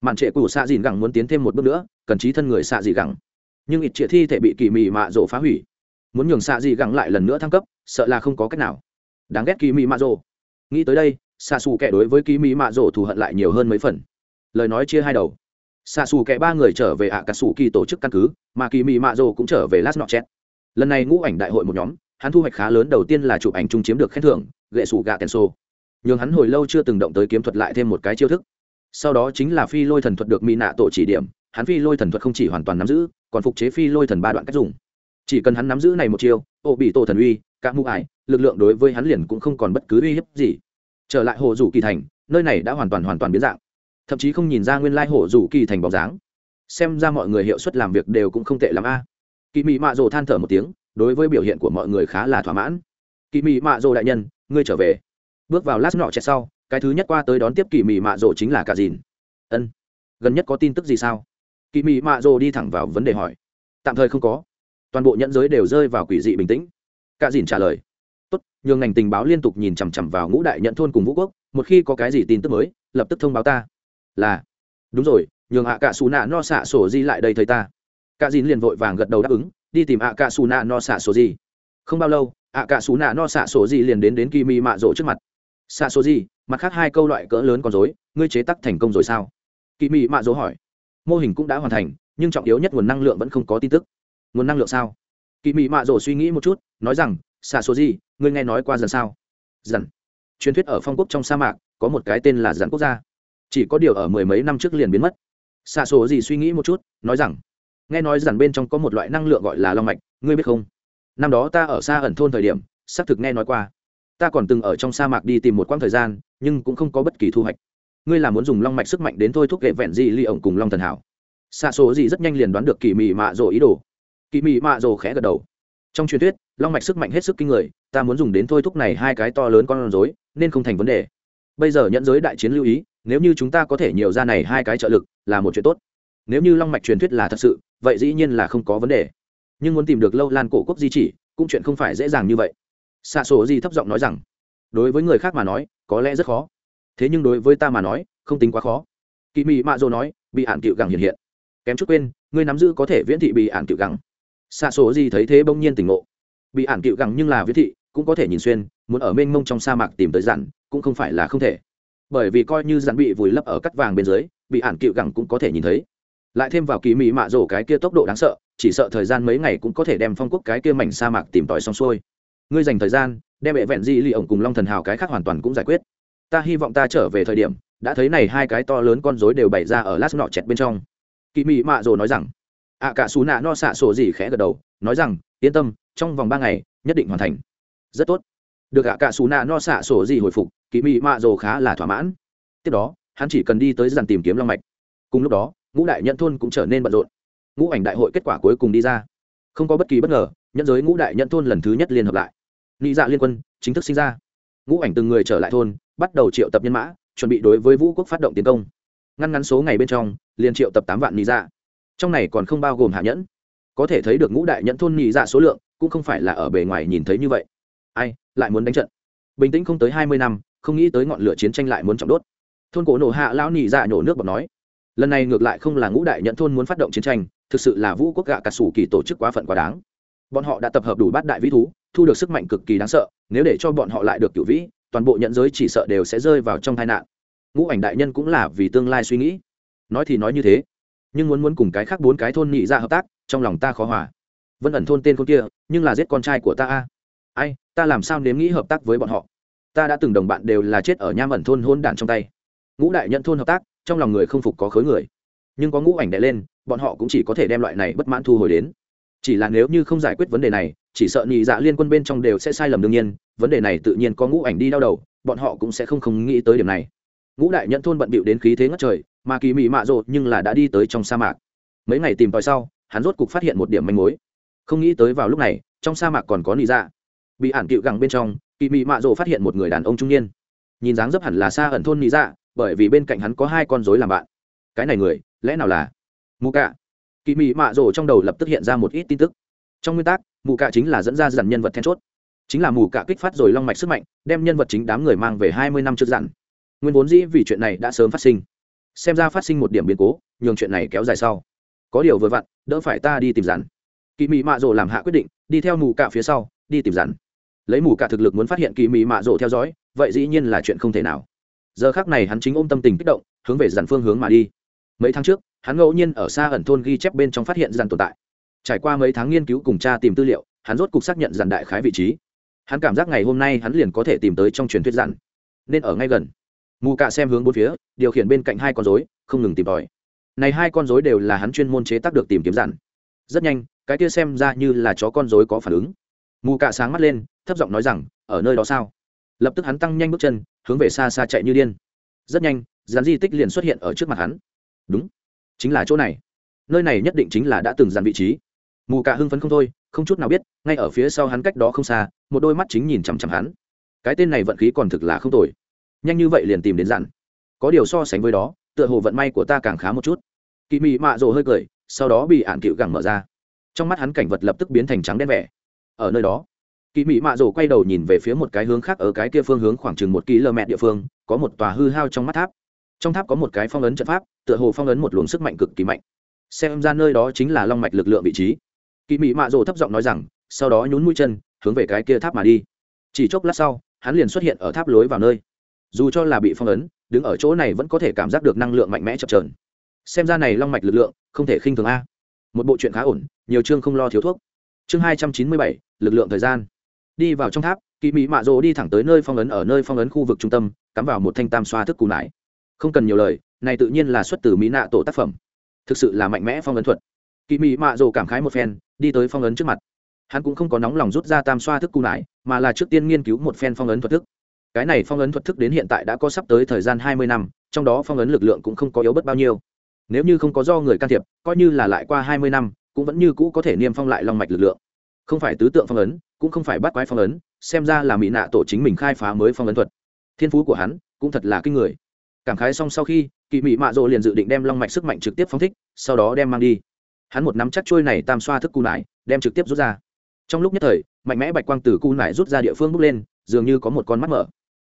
Màn trệ của xạ dìn gẳng muốn tiến thêm một bước nữa, cần trí thân người xạ dị gẳng. Nhưng ít trịa thi thể bị kỳ mị mạ rộ phá hủy. Muốn nhường xạ dị gẳng lại lần nữa thăng cấp, sợ là không có cách nào. Đáng ghét kỳ mị mạ rộ nghĩ tới đây xạ xù kẻ đối với kỳ mị mạ rổ thù hận lại nhiều hơn mấy phần. Lời nói chia hai đầu. Xạ xù kẻ ba người trở về ạ cà xù kỳ tổ chức căn cứ, mà kỳ mị mạ rổ cũng trở về lát nọ chết. lần này ngũ ảnh đại hội một nhóm, hắn thu hoạch khá lớn đầu tiên là chụp ảnh chung chiếm được khen thưởng gậy xù gạ tèn sô nhưng hắn hồi lâu chưa từng động tới kiếm thuật lại thêm một cái chiêu thức. Sau đó chính là phi lôi thần thuật được mỹ nạ tổ chỉ điểm, hắn phi lôi thần thuật không chỉ hoàn toàn nắm giữ, còn phục chế phi lôi thần ba đoạn cách dùng. Chỉ cần hắn nắm giữ này một chiêu, ô bị tổ thần uy các mũ ải, lực lượng đối với hắn liền cũng không còn bất cứ uy hiếp gì. Trở lại hồ rủ kỳ thành, nơi này đã hoàn toàn hoàn toàn biến dạng. Thậm chí không nhìn ra nguyên lai hồ rủ kỳ thành bóng dáng. Xem ra mọi người hiệu suất làm việc đều cũng không tệ l ắ m a. Kỳ mị mạ rồ than thở một tiếng, đối với biểu hiện của mọi người khá là thỏa mãn. Kỳ mị mạ rồ đại nhân, ngươi trở về bước vào lát nọ chẹt sau, cái thứ nhất qua tới đón tiếp kỳ mị mạ rồ chính là cả dìn. Ân, gần nhất có tin tức gì sao? Kỳ mị mạ rồ đi thẳng vào vấn đề hỏi. Tạm thời không có. Toàn bộ nhẫn giới đều rơi vào quỷ dị bình tĩnh. Cả dìn trả lời. Tốt, nhường ngành tình báo liên tục nhìn chằm chằm vào ngũ đại nhận thôn cùng vũ quốc, một khi có cái gì tin tức mới, lập tức thông báo ta. Là. Đúng rồi, nhường hạ cả xù nạ no xạ sổ di lại đây thấy ta. Cả dìn liền vội vàng gật đầu đáp ứng, đi tìm hạ cả xù nạ no xạ sổ di không bao lâu, ạ cả xù nạ no xạ sổ di liền đến đến kỳ mị mạ rộ trước mặt xạ số gì, mặt khác hai câu loại cỡ lớn con dối ngươi chế tắc thành công rồi sao? Kỳ mị mạ dỗ hỏi. Mô hình cũng đã hoàn thành nhưng trọng yếu nhất nguồn năng lượng vẫn không có tin tức. Nguồn năng lượng sao? Kỳ mị mạ dỗ suy nghĩ một chút nói rằng xạ số gì ngươi nghe nói qua dần sao? Dần. Truyền thuyết ở phong quốc trong sa mạc có một cái tên là dần quốc gia. Chỉ có điều ở mười mấy năm trước liền biến mất. Xạ số gì suy nghĩ một chút nói rằng nghe nói dần bên trong có một loại năng lượng gọi là long mạch ngươi biết không? Năm đó ta ở xa ẩn thôn thời điểm xác thực nghe nói qua ta còn từng ở trong sa mạc đi tìm một quãng thời gian, nhưng cũng không có bất kỳ thu hoạch. Ngươi là muốn dùng long mạch sức mạnh đến thôi thúc hệ vẹn Di ly ổng cùng long thần hảo. Xạ số gì rất nhanh liền đoán được kỳ mị mạ rồ ý đồ. Kỳ mị mạ rồ khẽ gật đầu. Trong truyền thuyết, long mạch sức mạnh hết sức kinh người, ta muốn dùng đến thôi thúc này hai cái to lớn con rối, nên không thành vấn đề. Bây giờ nhận giới đại chiến lưu ý, nếu như chúng ta có thể nhiều ra này hai cái trợ lực, là một chuyện tốt. Nếu như long mạch truyền thuyết là thật sự, vậy dĩ nhiên là không có vấn đề. Nhưng muốn tìm được lâu lan cổ quốc di chỉ, cũng chuyện không phải dễ dàng như vậy xạ sổ di thấp giọng nói rằng, đối với người khác mà nói, có lẽ rất khó. Thế nhưng đối với ta mà nói, không tính quá khó. Kỳ mị mạ dô nói, bị ạn cựu gẳng hiện hiện. Kém chút quên, ngươi nắm giữ có thể viễn thị bị ạn cựu gẳng. Xạ số gì thấy thế bỗng nhiên tỉnh ngộ. Bị ản cựu gẳng nhưng là viễn thị, cũng có thể nhìn xuyên, muốn ở mênh mông trong sa mạc tìm tới dặn, cũng không phải là không thể. Bởi vì coi như dặn bị vùi lấp ở cắt vàng bên dưới, bị ản cựu gẳng cũng có thể nhìn thấy. Lại thêm vào kỳ mỹ mạ rổ cái kia tốc độ đáng sợ, chỉ sợ thời gian mấy ngày cũng có thể đem phong quốc cái kia mảnh sa mạc tìm tòi xong xuôi ngươi dành thời gian, đem bệ vẹn di ly ổng cùng long thần hào cái khác hoàn toàn cũng giải quyết. Ta hy vọng ta trở về thời điểm, đã thấy này hai cái to lớn con rối đều bày ra ở lát nọ chẹt bên trong. Kỳ Mị mạ rồ nói rằng ạ cả xù nạ no xạ sổ gì khẽ gật đầu, nói rằng, yên tâm, trong vòng ba ngày, nhất định hoàn thành. Rất tốt. Được ạ, cả xù nạ no xạ sổ gì hồi phục kỳ mị mạ rồ khá là thỏa mãn. Tiếp đó, hắn chỉ cần đi tới dàn tìm kiếm long mạch. Cùng lúc đó, ngũ đại nhận thôn cũng trở nên bận rộn. Ngũ ảnh đại hội kết quả cuối cùng đi ra. Không có bất kỳ bất ngờ nhận giới ngũ đại nhận thôn lần thứ nhất liên hợp lại nghĩ dạ liên quân chính thức sinh ra. Ngũ ảnh từng người trở lại thôn, bắt đầu triệu tập nhân mã, chuẩn bị đối với vũ quốc phát động tiến công. Ngăn ngắn số ngày bên trong, liền triệu tập tám vạn nị dạ. Trong này còn không bao gồm hạ nhẫn. Có thể thấy được ngũ đại nhẫn thôn nị dạ số lượng, cũng không phải là ở bề ngoài nhìn thấy như vậy. Ai, lại muốn đánh trận. Bình tĩnh không tới hai mươi năm, không nghĩ tới ngọn lửa chiến tranh lại muốn trọng đốt. Thôn cổ nổ hạ lão nị dạ nhổ nước bọt nói. Lần này ngược lại không là ngũ đại nhẫn thôn muốn phát động chiến tranh, thực sự là vũ quốc gạ cà sủ kỳ tổ chức quá phận quá đáng. Bọn họ đã tập hợp đủ bát đại vĩ thú thu được sức mạnh cực kỳ đáng sợ, nếu để cho bọn họ lại được cựu vĩ, toàn bộ nhận giới chỉ sợ đều sẽ rơi vào trong tai nạn. Ngũ ảnh đại nhân cũng là vì tương lai suy nghĩ. Nói thì nói như thế, nhưng muốn muốn cùng cái khác bốn cái thôn nhị ra hợp tác, trong lòng ta khó hòa. Vân ẩn thôn tên con kia, nhưng là giết con trai của ta a. Ai, ta làm sao nếm nghĩ hợp tác với bọn họ? Ta đã từng đồng bạn đều là chết ở nham ẩn thôn hôn đản trong tay. Ngũ đại nhận thôn hợp tác, trong lòng người không phục có khối người. Nhưng có ngũ ảnh đệ lên, bọn họ cũng chỉ có thể đem loại này bất mãn thu hồi đến. Chỉ là nếu như không giải quyết vấn đề này chỉ sợ nhị dạ liên quân bên trong đều sẽ sai lầm đương nhiên, vấn đề này tự nhiên có ngũ ảnh đi đau đầu, bọn họ cũng sẽ không không nghĩ tới điểm này. Ngũ đại nhận thôn bận bịu đến khí thế ngất trời, mà kỳ mị mạ rộ nhưng là đã đi tới trong sa mạc. Mấy ngày tìm tòi sau, hắn rốt cục phát hiện một điểm manh mối. Không nghĩ tới vào lúc này, trong sa mạc còn có nị dạ. Bị ản cựu gẳng bên trong, kỳ mị mạ rộ phát hiện một người đàn ông trung niên. Nhìn dáng dấp hẳn là xa ẩn thôn nị dạ bởi vì bên cạnh hắn có hai con dối làm bạn. Cái này người, lẽ nào là mù cạ? Kỳ mị mạ rộ trong đầu lập tức hiện ra một ít tin tức trong nguyên tắc, mù cạ chính là dẫn ra dàn nhân vật then chốt. Chính là mù cạ kích phát rồi long mạch sức mạnh, đem nhân vật chính đám người mang về hai mươi năm trước dặn. Nguyên vốn dĩ vì chuyện này đã sớm phát sinh. Xem ra phát sinh một điểm biến cố, nhường chuyện này kéo dài sau. Có điều vừa vặn, đỡ phải ta đi tìm rắn kỳ mị mạ rộ làm hạ quyết định, đi theo mù cạ phía sau, đi tìm rắn lấy mù cạ thực lực muốn phát hiện kỳ mị mạ rộ theo dõi, vậy dĩ nhiên là chuyện không thể nào. Giờ khác này hắn chính ôm tâm tình kích động, hướng về dàn phương hướng mà đi. Mấy tháng trước, hắn ngẫu nhiên ở xa ẩn thôn ghi chép bên trong phát hiện dàn tồn tại trải qua mấy tháng nghiên cứu cùng cha tìm tư liệu, hắn rốt cục xác nhận dàn đại khái vị trí. Hắn cảm giác ngày hôm nay hắn liền có thể tìm tới trong truyền thuyết dàn. Nên ở ngay gần. Mù cạ xem hướng bốn phía, điều khiển bên cạnh hai con dối không ngừng tìm tòi. Này hai con dối đều là hắn chuyên môn chế tác được tìm kiếm dặn rất nhanh, cái kia xem ra như là chó con dối có phản ứng. Mù cạ sáng mắt lên, thấp giọng nói rằng, ở nơi đó sao? Lập tức hắn tăng nhanh bước chân, hướng về xa xa chạy như điên. Rất nhanh, dàn di tích liền xuất hiện ở trước mặt hắn. Đúng, chính là chỗ này. Nơi này nhất định chính là đã từng dàn vị trí mù cạ hưng phấn không thôi, không chút nào biết, ngay ở phía sau hắn cách đó không xa, một đôi mắt chính nhìn chằm chằm hắn. Cái tên này vận khí còn thực là không tồi. Nhanh như vậy liền tìm đến dặn. Có điều so sánh với đó, tựa hồ vận may của ta càng khá một chút. Kỳ mị mạ rồ hơi cười, sau đó bị ạn cựu gẳng mở ra. Trong mắt hắn cảnh vật lập tức biến thành trắng đen vẻ. Ở nơi đó, kỳ mị mạ rồ quay đầu nhìn về phía một cái hướng khác ở cái kia phương hướng khoảng chừng một km địa phương, có một tòa hư hao trong mắt tháp. Trong tháp có một cái phong ấn trận pháp, tựa hồ phong ấn một luồng sức mạnh cực kỳ mạnh. Xem ra nơi đó chính là long mạch lực lượng vị trí kỳ mị mạ rồ thấp giọng nói rằng, sau đó nhún mũi chân, hướng về cái kia tháp mà đi. Chỉ chốc lát sau, hắn liền xuất hiện ở tháp lối vào nơi. Dù cho là bị phong ấn, đứng ở chỗ này vẫn có thể cảm giác được năng lượng mạnh mẽ chập trờn xem ra này long mạch lực lượng, không thể khinh thường a. Một bộ chuyện khá ổn, nhiều chương không lo thiếu thuốc. Chương hai trăm chín mươi bảy, lực lượng thời gian. Đi vào trong tháp, kỳ mỹ mạ rỗ đi thẳng tới nơi phong ấn ở nơi phong ấn khu vực trung tâm, cắm vào một thanh tam xoa thức cù nải. Không cần nhiều lời, này tự nhiên là xuất từ mỹ nạ tổ tác phẩm. Thực sự là mạnh mẽ phong ấn thuật kỳ Mị mạ Rồ cảm khái một phen, đi tới phong ấn trước mặt. Hắn cũng không có nóng lòng rút ra tam xoa thức cù nải, mà là trước tiên nghiên cứu một phen phong ấn thuật thức. Cái này phong ấn thuật thức đến hiện tại đã có sắp tới thời gian hai mươi năm, trong đó phong ấn lực lượng cũng không có yếu bất bao nhiêu. Nếu như không có do người can thiệp, coi như là lại qua hai mươi năm, cũng vẫn như cũ có thể niêm phong lại long mạch lực lượng. Không phải tứ tượng phong ấn, cũng không phải bắt quái phong ấn, xem ra là mỹ nạ tổ chính mình khai phá mới phong ấn thuật. Thiên phú của hắn cũng thật là kinh người. Cảm khái xong sau khi, kỳ mỹ mạ rộ liền dự định đem long mạch sức mạnh trực tiếp phóng thích, sau đó đem mang đi hắn một nắm chắc trôi này tam xoa thức cù nải, đem trực tiếp rút ra. Trong lúc nhất thời, mạnh mẽ bạch quang từ cù nải rút ra địa phương bước lên, dường như có một con mắt mở.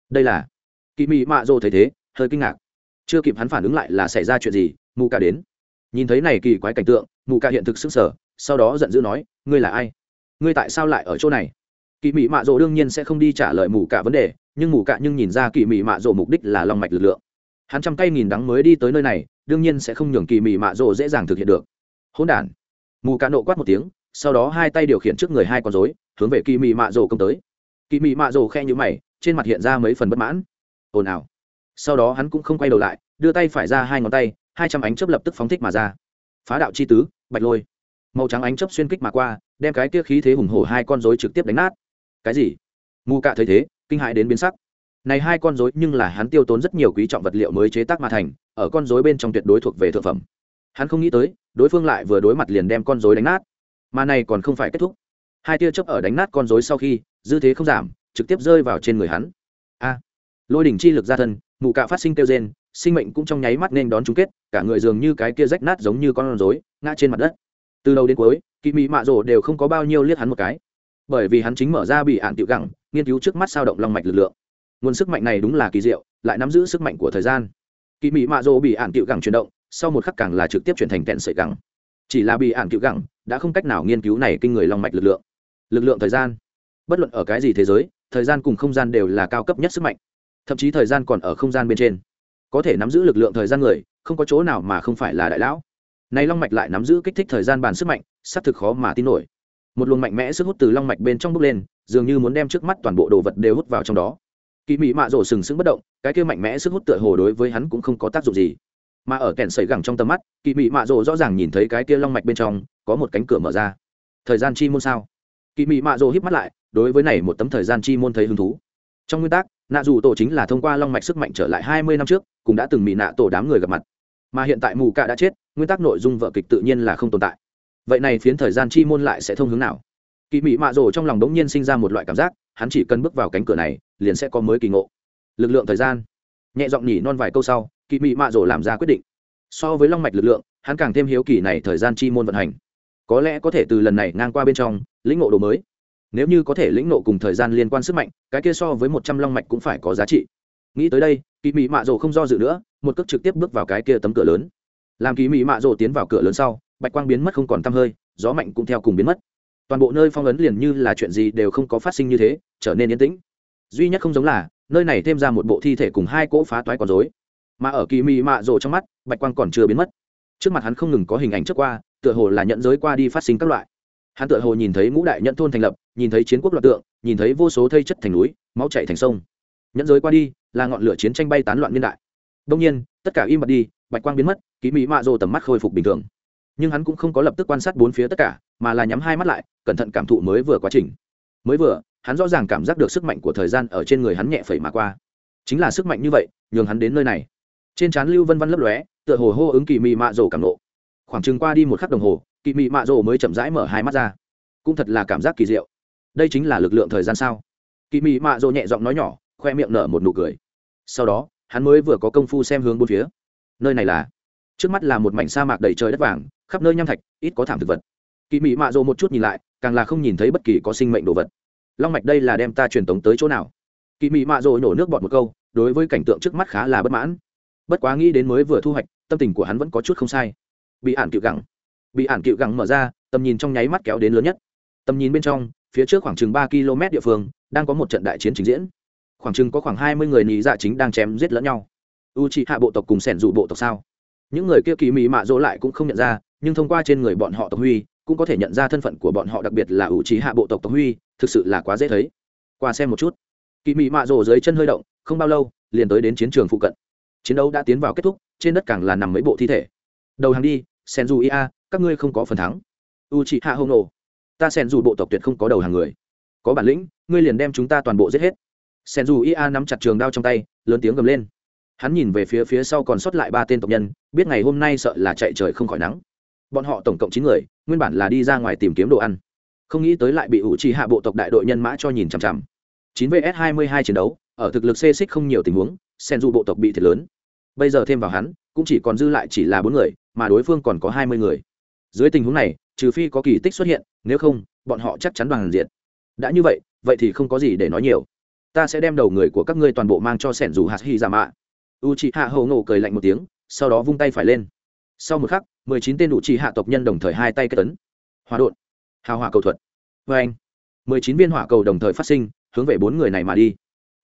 Đây là kỳ mị mạ rồ thấy thế, hơi kinh ngạc. Chưa kịp hắn phản ứng lại là xảy ra chuyện gì mù ca đến. Nhìn thấy này kỳ quái cảnh tượng mù ca hiện thực sức sở sau đó giận dữ nói, ngươi là ai? Ngươi tại sao lại ở chỗ này? Kỳ mị mạ rồ đương nhiên sẽ không đi trả lời mù cả vấn đề, nhưng mù cả nhưng nhìn ra kỳ mị mạ rồ mục đích là lòng mạch lực lượng. Hắn trăm tay nghìn đắng mới đi tới nơi này, đương nhiên sẽ không nhường kỳ mị mạ rồ dễ dàng thực hiện được hỗn đản. Mù cả nộ quát một tiếng, sau đó hai tay điều khiển trước người hai con rối, hướng về kỳ mị mạ rồ công tới. Kỳ mị mạ rồ khe như mày, trên mặt hiện ra mấy phần bất mãn. Ồn ào. Sau đó hắn cũng không quay đầu lại, đưa tay phải ra hai ngón tay, hai trăm ánh chớp lập tức phóng thích mà ra. Phá đạo chi tứ, bạch lôi. Màu trắng ánh chớp xuyên kích mà qua, đem cái kia khí thế hùng hổ hai con rối trực tiếp đánh nát. Cái gì? Mù cạ thấy thế, kinh hãi đến biến sắc. Này hai con rối nhưng là hắn tiêu tốn rất nhiều quý trọng vật liệu mới chế tác mà thành, ở con rối bên trong tuyệt đối thuộc về thượng phẩm hắn không nghĩ tới, đối phương lại vừa đối mặt liền đem con rối đánh nát. Mà này còn không phải kết thúc. Hai tia chớp ở đánh nát con rối sau khi, dư thế không giảm, trực tiếp rơi vào trên người hắn. A! Lôi đỉnh chi lực ra thân mụ cạ phát sinh kêu rên, sinh mệnh cũng trong nháy mắt nên đón chung kết, cả người dường như cái kia rách nát giống như con rối, ngã trên mặt đất. Từ đầu đến cuối kỳ mỹ mạ rổ đều không có bao nhiêu liếc hắn một cái. Bởi vì hắn chính mở ra bị ạn tiệu gẳng nghiên cứu trước mắt sao động long mạch lực lượng. Nguồn sức mạnh này đúng là kỳ diệu, lại nắm giữ sức mạnh của thời gian. Kỳ mỹ mạ rổ bị ạn tiệu gẳng chuyển động sau một khắc càng là trực tiếp chuyển thành tẹn sợi gẳng. Chỉ là bị ạn cựu gẳng, đã không cách nào nghiên cứu này kinh người long mạch lực lượng. Lực lượng thời gian. Bất luận ở cái gì thế giới, thời gian cùng không gian đều là cao cấp nhất sức mạnh. Thậm chí thời gian còn ở không gian bên trên. Có thể nắm giữ lực lượng thời gian người, không có chỗ nào mà không phải là đại lão. Này long mạch lại nắm giữ kích thích thời gian bàn sức mạnh, xác thực khó mà tin nổi. Một luồng mạnh mẽ sức hút từ long mạch bên trong bốc lên, dường như muốn đem trước mắt toàn bộ đồ vật đều hút vào trong đó. Kỳ mị mạ rổ sừng sững bất động, cái kia mạnh mẽ sức hút tựa hồ đối với hắn cũng không có tác dụng gì mà ở kèn sẩy gẳng trong tầm mắt kỳ mị mạ rồ rõ ràng nhìn thấy cái kia long mạch bên trong có một cánh cửa mở ra. Thời gian chi môn sao? Kỳ mị mạ rồ híp mắt lại, đối với này một tấm thời gian chi môn thấy hứng thú. Trong nguyên tắc, nạ dù tổ chính là thông qua long mạch sức mạnh trở lại hai mươi năm trước, cũng đã từng mị nạ tổ đám người gặp mặt. Mà hiện tại mù cạ đã chết, nguyên tắc nội dung vợ kịch tự nhiên là không tồn tại. Vậy này phiến thời gian chi môn lại sẽ thông hướng nào? Kỳ mị mạ rồ trong lòng đống nhiên sinh ra một loại cảm giác, hắn chỉ cần bước vào cánh cửa này, liền sẽ có mới kỳ ngộ. Lực lượng thời gian nhẹ giọng nhỉ non vài câu sau kỳ mị mạ rồ làm ra quyết định. So với long mạch lực lượng, hắn càng thêm hiếu kỳ này thời gian chi môn vận hành. Có lẽ có thể từ lần này ngang qua bên trong, lĩnh ngộ đồ mới. Nếu như có thể lĩnh ngộ cùng thời gian liên quan sức mạnh, cái kia so với một trăm long mạch cũng phải có giá trị. Nghĩ tới đây kỳ mị mạ rồ không do dự nữa, một cước trực tiếp bước vào cái kia tấm cửa lớn. Làm kỳ mị mạ rồ tiến vào cửa lớn sau, bạch quang biến mất không còn t hơi, gió mạnh cũng theo cùng biến mất. Toàn bộ nơi phong ấn liền như là chuyện gì đều không có phát sinh như thế, trở nên yên tĩnh. Duy nhất không giống là nơi này thêm ra một bộ thi thể cùng hai cỗ phá toái còn dối mà ở kỳ mị mạ rồ trong mắt, bạch quang còn chưa biến mất. Trước mặt hắn không ngừng có hình ảnh trước qua, tựa hồ là nhận giới qua đi phát sinh các loại. Hắn tựa hồ nhìn thấy ngũ đại nhận thôn thành lập, nhìn thấy chiến quốc loạt tượng, nhìn thấy vô số thây chất thành núi, máu chạy thành sông. Nhẫn giới qua đi, là ngọn lửa chiến tranh bay tán loạn niên đại. Đông nhiên, tất cả im bặt đi, bạch quang biến mất ký mỹ mạ rồ tầm mắt khôi phục bình thường. Nhưng hắn cũng không có lập tức quan sát bốn phía tất cả, mà là nhắm hai mắt lại, cẩn thận cảm thụ mới vừa quá trình. Mới vừa hắn rõ ràng cảm giác được sức mạnh của thời gian ở trên người hắn nhẹ phẩy mà qua. Chính là sức mạnh như vậy, nhường hắn đến nơi này. Trên trán lưu vân văn lấp lóe, tựa hồ hô ứng kỳ mị mạ rồ cảm lộ khoảng chừng qua đi một khắc đồng hồ kỳ mị mạ rồ mới chậm rãi mở hai mắt ra. Cũng thật là cảm giác kỳ diệu. Đây chính là lực lượng thời gian sao? Kỳ mị mạ rồ nhẹ giọng nói nhỏ, khoe miệng nở một nụ cười. Sau đó, hắn mới vừa có công phu xem hướng bốn phía. Nơi này là, trước mắt là một mảnh sa mạc đầy trời đất vàng, khắp nơi nham thạch, ít có thảm thực vật. Kỳ mị mạ rồ một chút nhìn lại, càng là không nhìn thấy bất kỳ có sinh mệnh đồ vật long mạch đây là đem ta truyền tống tới chỗ nào? Kỳ mị mạ rồi nổ nước bọt một câu, đối với cảnh tượng trước mắt khá là bất mãn. Bất quá nghĩ đến mới vừa thu hoạch, tâm tình của hắn vẫn có chút không sai. Bị ản cựu gẳng. Bị ản cựu gẳng mở ra, tầm nhìn trong nháy mắt kéo đến lớn nhất. Tầm nhìn bên trong, phía trước khoảng chừng ba km địa phương, đang có một trận đại chiến trình diễn. Khoảng chừng có khoảng hai mươi người nhị dạ chính đang chém giết lẫn nhau. U trị hạ bộ tộc cùng sẻn dụ bộ tộc sao? Những người kia kỳ mỹ mạ dỗ lại cũng không nhận ra, nhưng thông qua trên người bọn họ tộc huy, cũng có thể nhận ra thân phận của bọn họ, đặc biệt là U trí hạ bộ tộc tộc huy thực sự là quá dễ thấy. Qua xem một chút. Kỳ mỹ mạ rồ dưới chân hơi động, không bao lâu, liền tới đến chiến trường phụ cận. Chiến đấu đã tiến vào kết thúc, trên đất càng là nằm mấy bộ thi thể. Đầu hàng đi sen dù ia các ngươi không có phần thắng. U chị hạ hông nổ ta sen dù bộ tộc tuyệt không có đầu hàng người. Có bản lĩnh, ngươi liền đem chúng ta toàn bộ giết hết. Sen dù ia nắm chặt trường đao trong tay, lớn tiếng gầm lên. Hắn nhìn về phía phía sau còn sót lại ba tên tộc nhân, biết ngày hôm nay sợ là chạy trời không khỏi nắng. Bọn họ tổng cộng chín người, nguyên bản là đi ra ngoài tìm kiếm đồ ăn không nghĩ tới lại bị ủ trì hạ bộ tộc đại đội nhân mã cho nhìn chằm chằm. Chín vs hai mươi hai chiến đấu, ở thực lực xê xích không nhiều tình huống, sen dù bộ tộc bị thiệt lớn. Bây giờ thêm vào hắn, cũng chỉ còn dư lại chỉ là bốn người, mà đối phương còn có hai mươi người. Dưới tình huống này, trừ phi có kỳ tích xuất hiện, nếu không, bọn họ chắc chắn bằng diện. Đã như vậy vậy thì không có gì để nói nhiều. Ta sẽ đem đầu người của các ngươi toàn bộ mang cho sẻn dù hạt hy giả mạ. U chị hạ hầu ngộ cười lạnh một tiếng, sau đó vung tay phải lên. Sau một khắc, mười chín tên đủ chị hạ tộc nhân đồng thời hai tay kết tấn hòa đột hào hỏa cầu thuật. Vê anh. Mười chín viên hỏa cầu đồng thời phát sinh, hướng về bốn người này mà đi.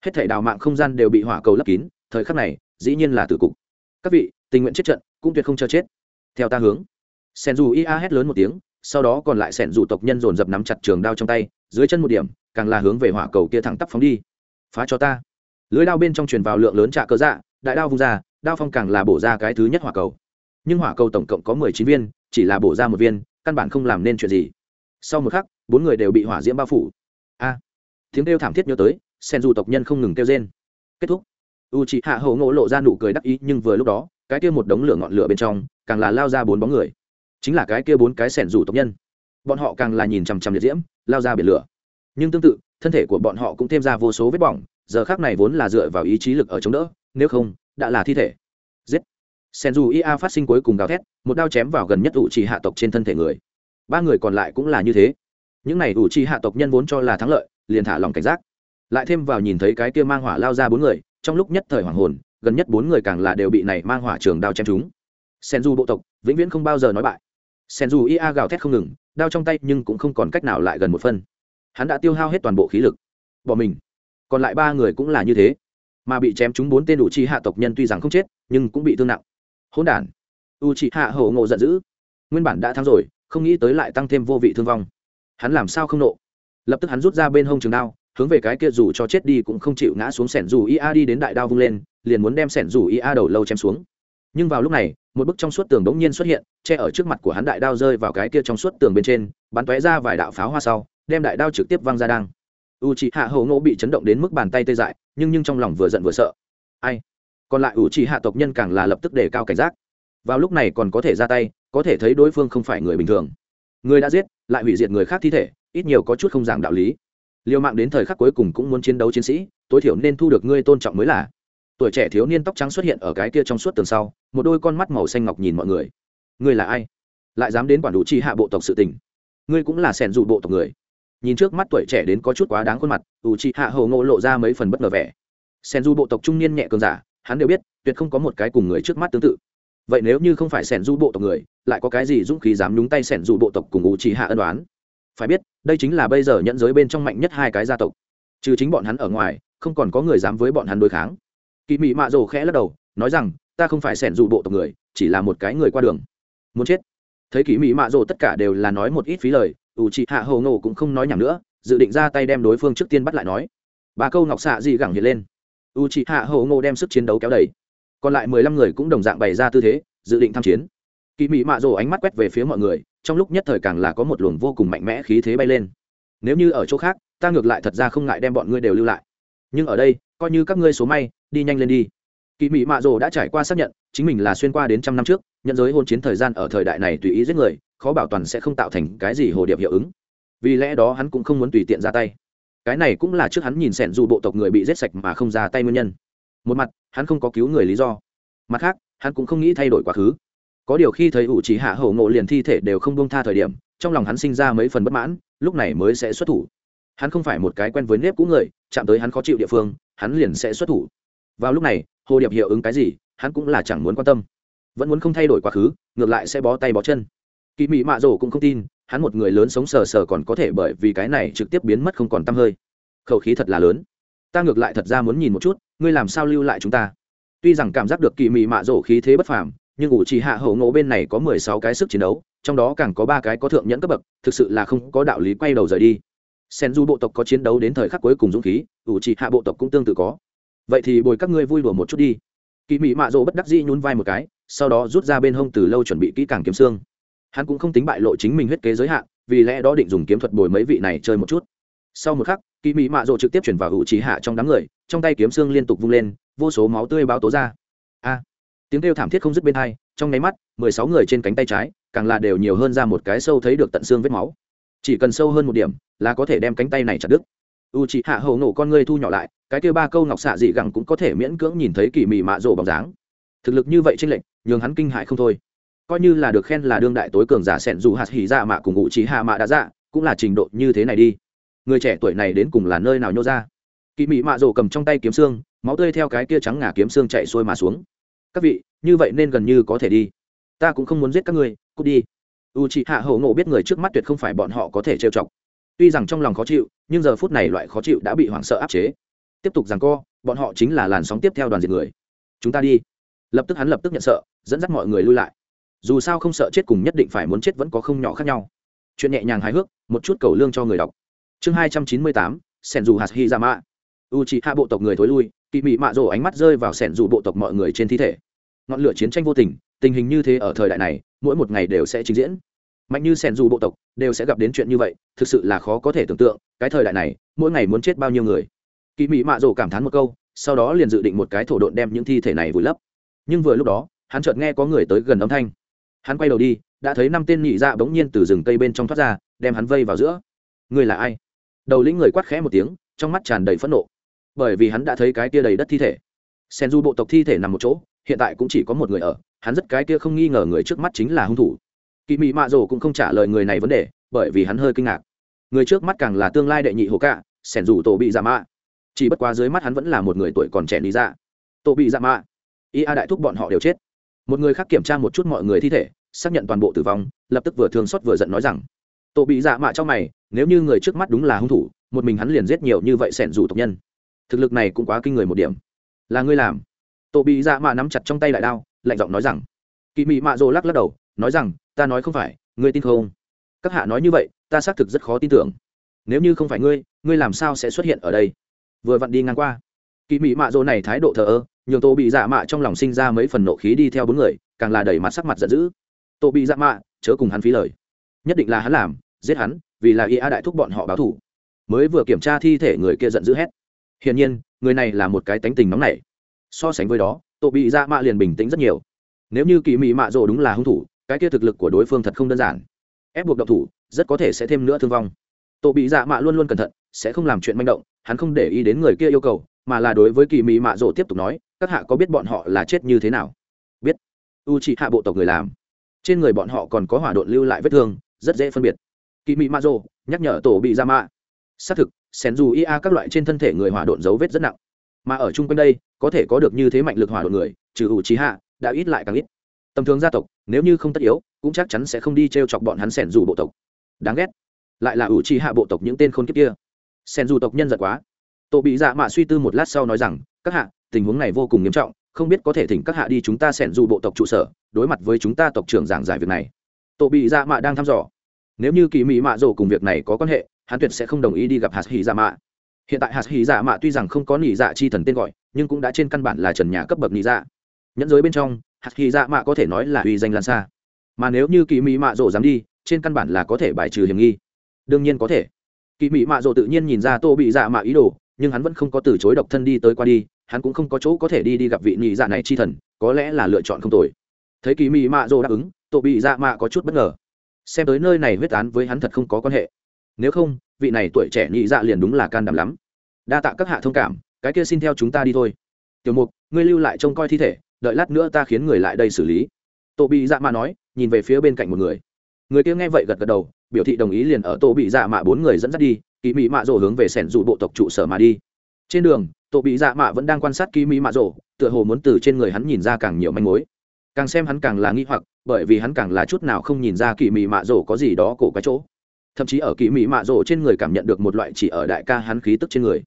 Hết thể đào mạng không gian đều bị hỏa cầu lấp kín, thời khắc này, dĩ nhiên là tử cục. Các vị, tình nguyện chết trận, cũng tuyệt không cho chết. Theo ta hướng. Sen dù ia hét lớn một tiếng, sau đó còn lại sẻn dù tộc nhân dồn dập nắm chặt trường đao trong tay, dưới chân một điểm, càng là hướng về hỏa cầu kia thẳng tắp phóng đi. Phá cho ta. Lưới đao bên trong truyền vào lượng lớn trạ cơ dạ đại đao vung ra, đao phong càng là bổ ra cái thứ nhất hỏa cầu. Nhưng hỏa cầu tổng cộng có mười chín viên, chỉ là bổ ra một viên, căn bản không làm nên chuyện gì sau một khắc, bốn người đều bị hỏa diễm bao phủ. A, tiếng kêu thảm thiết nhớ tới sen du tộc nhân không ngừng kêu rên. Kết thúc. U chị hạ hậu ngộ lộ ra nụ cười đắc ý, nhưng vừa lúc đó, cái kia một đống lửa ngọn lửa bên trong, càng là lao ra bốn bóng người. Chính là cái kia bốn cái sẻn rủ tộc nhân. Bọn họ càng là nhìn chằm chằm liệt diễm, lao ra biển lửa. Nhưng tương tự, thân thể của bọn họ cũng thêm ra vô số vết bỏng, giờ khác này vốn là dựa vào ý chí lực ở chống đỡ, nếu không, đã là thi thể. Giết. Sen dù ia phát sinh cuối cùng gào thét, một đao chém vào gần nhất ủ trì hạ tộc trên thân thể người ba người còn lại cũng là như thế. Những này ủ trì hạ tộc nhân vốn cho là thắng lợi, liền thả lòng cảnh giác. Lại thêm vào nhìn thấy cái kia mang hỏa lao ra bốn người, trong lúc nhất thời hoàng hồn, gần nhất bốn người càng là đều bị này mang hỏa trường đao chém chúng sen du bộ tộc, vĩnh viễn không bao giờ nói bại. Sen du ia gào thét không ngừng, đao trong tay nhưng cũng không còn cách nào lại gần một phân. Hắn đã tiêu hao hết toàn bộ khí lực. Bỏ mình. Còn lại ba người cũng là như thế. Mà bị chém chúng bốn tên đủ chi hạ tộc nhân tuy rằng không chết, nhưng cũng bị thương nặng. Hỗn đản. U chi hạ hổ ngộ giận dữ. Nguyên bản đã thắng rồi không nghĩ tới lại tăng thêm vô vị thương vong. Hắn làm sao không nộ? Lập tức hắn rút ra bên hông trường đao, hướng về cái kia dù cho chết đi cũng không chịu ngã xuống sẻn dù ia đi đến đại đao vung lên, liền muốn đem sẻn dù ia đầu lâu chém xuống. Nhưng vào lúc này, một bức trong suốt tường bỗng nhiên xuất hiện, che ở trước mặt của hắn đại đao rơi vào cái kia trong suốt tường bên trên, bắn tóe ra vài đạo pháo hoa sau, đem đại đao trực tiếp văng ra đang. U chị hạ hầu ngộ bị chấn động đến mức bàn tay tê dại, nhưng nhưng trong lòng vừa giận vừa sợ. Ai? Còn lại u chị hạ tộc nhân càng là lập tức đề cao cảnh giác. Vào lúc này còn có thể ra tay có thể thấy đối phương không phải người bình thường. Người đã giết, lại hủy diệt người khác thi thể, ít nhiều có chút không giảng đạo lý. Liều mạng đến thời khắc cuối cùng cũng muốn chiến đấu chiến sĩ, tối thiểu nên thu được ngươi tôn trọng mới là. Tuổi trẻ thiếu niên tóc trắng xuất hiện ở cái kia trong suốt tường sau, một đôi con mắt màu xanh ngọc nhìn mọi người. Ngươi là ai? Lại dám đến quản đủ chi hạ bộ tộc sự tình. Ngươi cũng là sẻn dụ bộ tộc người. Nhìn trước mắt tuổi trẻ đến có chút quá đáng khuôn mặt ủ chi hạ hầu ngộ lộ ra mấy phần bất ngờ vẻ. Sẻn du bộ tộc trung niên nhẹ cường giả, hắn đều biết, tuyệt không có một cái cùng người trước mắt tương tự. Vậy nếu như không phải sẻn du bộ tộc người lại có cái gì dũng khí dám nhúng tay sẻn du bộ tộc cùng u trì hạ ân đoán phải biết, đây chính là bây giờ nhận giới bên trong mạnh nhất hai cái gia tộc. Trừ chính bọn hắn ở ngoài, không còn có người dám với bọn hắn đối kháng. Kỳ mị mạ rồ khẽ lắc đầu, nói rằng, ta không phải sẻn dù bộ tộc người, chỉ là một cái người qua đường. Muốn chết. Thấy kỳ mị mạ rồ tất cả đều là nói một ít phí lời ủ trì hạ hầu ngộ cũng không nói nhảm nữa, dự định ra tay đem đối phương trước tiên bắt lại nói. Ba câu ngọc xạ gì gẳng hiện lên. U chị hạ hầu ngộ đem sức chiến đấu kéo đầy. Còn lại mười lăm người cũng đồng dạng bày ra tư thế, dự định tham chiến kỳ mị mạ rồ ánh mắt quét về phía mọi người, trong lúc nhất thời càng là có một luồng vô cùng mạnh mẽ khí thế bay lên. Nếu như ở chỗ khác, ta ngược lại thật ra không ngại đem bọn ngươi đều lưu lại. Nhưng ở đây, coi như các ngươi số may, đi nhanh lên đi. Kỳ mỹ mạ rồ đã trải qua xác nhận, chính mình là xuyên qua đến trăm năm trước, nhận giới hôn chiến thời gian ở thời đại này tùy ý giết người, khó bảo toàn sẽ không tạo thành cái gì hồ điệp hiệu ứng. Vì lẽ đó hắn cũng không muốn tùy tiện ra tay. Cái này cũng là trước hắn nhìn xẻn dù bộ tộc người bị giết sạch mà không ra tay nguyên nhân. Một mặt, hắn không có cứu người lý do. Mặt khác, hắn cũng không nghĩ thay đổi quá khứ có điều khi thấy ủ trí hạ hậu ngộ liền thi thể đều không bông tha thời điểm, trong lòng hắn sinh ra mấy phần bất mãn, lúc này mới sẽ xuất thủ. Hắn không phải một cái quen với nếp cũ người, chạm tới hắn khó chịu địa phương, hắn liền sẽ xuất thủ. Vào lúc này, hồ điệp hiệu ứng cái gì, hắn cũng là chẳng muốn quan tâm. Vẫn muốn không thay đổi quá khứ, ngược lại sẽ bó tay bó chân. Kỳ mị mạ rổ cũng không tin, hắn một người lớn sống sờ sờ còn có thể bởi vì cái này trực tiếp biến mất không còn t hơi. Khẩu khí thật là lớn. Ta ngược lại thật ra muốn nhìn một chút, ngươi làm sao lưu lại chúng ta? Tuy rằng cảm giác được kỳ mị mạ rổ khí thế bất phàm nhưng ủ trì hạ hậu ngộ bên này có mười sáu cái sức chiến đấu, trong đó càng có ba cái có thượng nhẫn cấp bậc, thực sự là không có đạo lý quay đầu rời đi. Sen du bộ tộc có chiến đấu đến thời khắc cuối cùng dũng khí, ủ trì hạ bộ tộc cũng tương tự có. Vậy thì bồi các ngươi vui đùa một chút đi. Kỳ mị mạ rỗ bất đắc dĩ nhún vai một cái, sau đó rút ra bên hông từ lâu chuẩn bị kỹ càng kiếm xương. Hắn cũng không tính bại lộ chính mình huyết kế giới hạn, vì lẽ đó định dùng kiếm thuật bồi mấy vị này chơi một chút. Sau một khắc kỳ mị mạ rỗ trực tiếp chuyển vào hữu trí hạ trong đám người, trong tay kiếm xương liên tục vung lên, vô số máu tươi báo tố ra tiếng kêu thảm thiết không dứt bên hai, trong nháy mắt, mười sáu người trên cánh tay trái, càng là đều nhiều hơn ra một cái sâu thấy được tận xương vết máu. Chỉ cần sâu hơn một điểm, là có thể đem cánh tay này chặt đứt. U chị hạ hầu nổ con ngươi thu nhỏ lại, cái kêu ba câu ngọc xạ dị gẳng cũng có thể miễn cưỡng nhìn thấy kỳ mị mạ rộ bóng dáng. Thực lực như vậy trên lệnh nhường hắn kinh hại không thôi. Coi như là được khen là đương đại tối cường giả sẻn dù hạt hỉ dạ mạ cùng ngụ trí hạ mạ đã dạ cũng là trình độ như thế này đi. Người trẻ tuổi này đến cùng là nơi nào nhô ra? Kỳ mị mạ rổ cầm trong tay kiếm xương, máu tươi theo cái kia trắng ngà kiếm xương chạy xuôi mà xuống các vị, như vậy nên gần như có thể đi. Ta cũng không muốn giết các ngươi, cút đi. U chị hạ hậu ngộ biết người trước mắt tuyệt không phải bọn họ có thể trêu chọc. Tuy rằng trong lòng khó chịu, nhưng giờ phút này loại khó chịu đã bị hoảng sợ áp chế. Tiếp tục rằng co, bọn họ chính là làn sóng tiếp theo đoàn diệt người. Chúng ta đi. Lập tức hắn lập tức nhận sợ, dẫn dắt mọi người lui lại. Dù sao không sợ chết cùng nhất định phải muốn chết vẫn có không nhỏ khác nhau. Chuyện nhẹ nhàng hài hước, một chút cầu lương cho người đọc. Chương hai trăm chín mươi tám sẻn dù hạt hi ra mạ u chị hạ bộ tộc người thối lui kỵ mị mạ rổ ánh mắt rơi vào sẻn dù bộ tộc mọi người trên thi thể. Ngọn lửa chiến tranh vô tình tình hình như thế ở thời đại này, mỗi một ngày đều sẽ trình diễn. Mạnh như sẻn dù bộ tộc đều sẽ gặp đến chuyện như vậy, thực sự là khó có thể tưởng tượng, cái thời đại này, mỗi ngày muốn chết bao nhiêu người. Kỵ mị mạ rổ cảm thán một câu, sau đó liền dự định một cái thổ độn đem những thi thể này vùi lấp. Nhưng vừa lúc đó, hắn chợt nghe có người tới gần âm thanh. Hắn quay đầu đi, đã thấy năm tên nhị dạ bỗng nhiên từ rừng cây bên trong thoát ra, đem hắn vây vào giữa. Người là ai? Đầu lĩnh người quát khẽ một tiếng, trong mắt tràn đầy phẫn nộ bởi vì hắn đã thấy cái kia đầy đất thi thể. Sen du bộ tộc thi thể nằm một chỗ, hiện tại cũng chỉ có một người ở, hắn rất cái kia không nghi ngờ người trước mắt chính là hung thủ. Kỳ mị mạ rồ cũng không trả lời người này vấn đề, bởi vì hắn hơi kinh ngạc. Người trước mắt càng là tương lai đệ nhị hồ cạ sẻn rủ tổ bị dạ mạ chỉ bất quá dưới mắt hắn vẫn là một người tuổi còn trẻ lý dạ tổ bị dạ mạ ia đại thúc bọn họ đều chết. Một người khác kiểm tra một chút mọi người thi thể, xác nhận toàn bộ tử vong, lập tức vừa thương xót vừa giận nói rằng tổ bị dạ mạ trong mày, nếu như người trước mắt đúng là hung thủ, một mình hắn liền giết nhiều như vậy sẻn rủ tộc nhân thực lực này cũng quá kinh người một điểm. Là ngươi làm. Tổ bị dạ mạ nắm chặt trong tay đại đao, lạnh giọng nói rằng. Kỳ mị mạ rồ lắc lắc đầu, nói rằng, ta nói không phải, ngươi tin không? Các hạ nói như vậy, ta xác thực rất khó tin tưởng. Nếu như không phải ngươi ngươi làm sao sẽ xuất hiện ở đây? Vừa vặn đi ngang qua. Kỳ mị mạ rồ này thái độ thờ ơ, nhường tô bị dạ mạ trong lòng sinh ra mấy phần nộ khí đi theo bốn người, càng là đẩy mặt sắc mặt giận dữ. Tô bị dạ mạ, chớ cùng hắn phí lời. Nhất định là hắn làm, giết hắn, vì là ia đại thúc bọn họ báo thủ. Mới vừa kiểm tra thi thể người kia giận dữ hét hiển nhiên, người này là một cái tánh tình nóng nảy. So sánh với đó, tô bị dạ mạ liền bình tĩnh rất nhiều. Nếu như kỳ mị mạ rồ đúng là hung thủ, cái kia thực lực của đối phương thật không đơn giản. Ép buộc độc thủ, rất có thể sẽ thêm nữa thương vong. Tổ bị dạ mạ luôn luôn cẩn thận, sẽ không làm chuyện manh động, hắn không để ý đến người kia yêu cầu, mà là đối với kỳ Mị mạ rộ tiếp tục nói, các hạ có biết bọn họ là chết như thế nào? Biết. U chỉ hạ bộ tộc người làm. Trên người bọn họ còn có hỏa độn lưu lại vết thương, rất dễ phân biệt. Kỳ Mị mạ rộ nhắc nhở tổ bị dạ mạ. Xác thực xén dù ia các loại trên thân thể người hỏa độn dấu vết rất nặng. Mà ở chung quanh đây, có thể có được như thế mạnh lực hỏa độn người, trừ ủ trí hạ, đã ít lại càng ít. Tầm thường gia tộc, nếu như không tất yếu, cũng chắc chắn sẽ không đi t r e o chọc bọn hắn sẻn dù bộ tộc. Đáng ghét. Lại là ủ trì hạ bộ tộc những tên khôn kiếp kia. Sẻn dù tộc nhân giật quá. Tổ bị dạ mạ suy tư một lát sau nói rằng, các hạ, tình huống này vô cùng nghiêm trọng, không biết có thể thỉnh các hạ đi chúng ta sẻn dù bộ tộc trụ sở, đối mặt với chúng ta tộc trưởng giảng giải việc này. Tổ bị dạ mạ đang thăm dò. Nếu như kỳ mỹ mạ rổ cùng việc này có quan hệ hắn tuyệt sẽ không đồng ý đi gặp hạt hỉ dạ mạ. Hiện tại hạt hỉ dạ mạ tuy rằng không có nỉ dạ chi thần tên gọi, nhưng cũng đã trên căn bản là trần nhà cấp bậc nỉ dạ. Nhẫn giới bên trong, hạt hỉ dạ mạ có thể nói là uy danh lan xa. Mà nếu như kỳ mỹ mạ rộ dám đi, trên căn bản là có thể bài trừ hiểm nghi. Đương nhiên có thể. Kỳ mỹ mạ rộ tự nhiên nhìn ra tô bị dạ mạ ý đồ, nhưng hắn vẫn không có từ chối độc thân đi tới qua đi, hắn cũng không có chỗ có thể đi đi gặp vị nhị dạ này chi thần, có lẽ là lựa chọn không tồi. Thấy kỳ mỹ mạ rộ đáp ứng, tô bị dạ mạ có chút bất ngờ. Xem tới nơi này huyết án với hắn thật không có quan hệ nếu không, vị này tuổi trẻ nhị dạ liền đúng là can đảm lắm. Đa tạ các hạ thông cảm, cái kia xin theo chúng ta đi thôi. Tiểu mục, ngươi lưu lại trông coi thi thể, đợi lát nữa ta khiến người lại đây xử lý. Tô bị dạ mạ nói, nhìn về phía bên cạnh một người. Người kia nghe vậy gật gật đầu, biểu thị đồng ý liền ở tô bị dạ mạ bốn người dẫn dắt đi kỳ mỹ mạ rổ hướng về sẻn dụ bộ tộc trụ sở mà đi. Trên đường, tô bị dạ mạ vẫn đang quan sát kỳ mỹ mạ rổ tựa hồ muốn từ trên người hắn nhìn ra càng nhiều manh mối. Càng xem hắn càng là nghi hoặc, bởi vì hắn càng là chút nào không nhìn ra kỳ mỹ mạ rổ có gì đó cổ cái chỗ thậm chí ở kỳ mỹ mạ rổ trên người cảm nhận được một loại chỉ ở đại ca hắn khí tức trên người.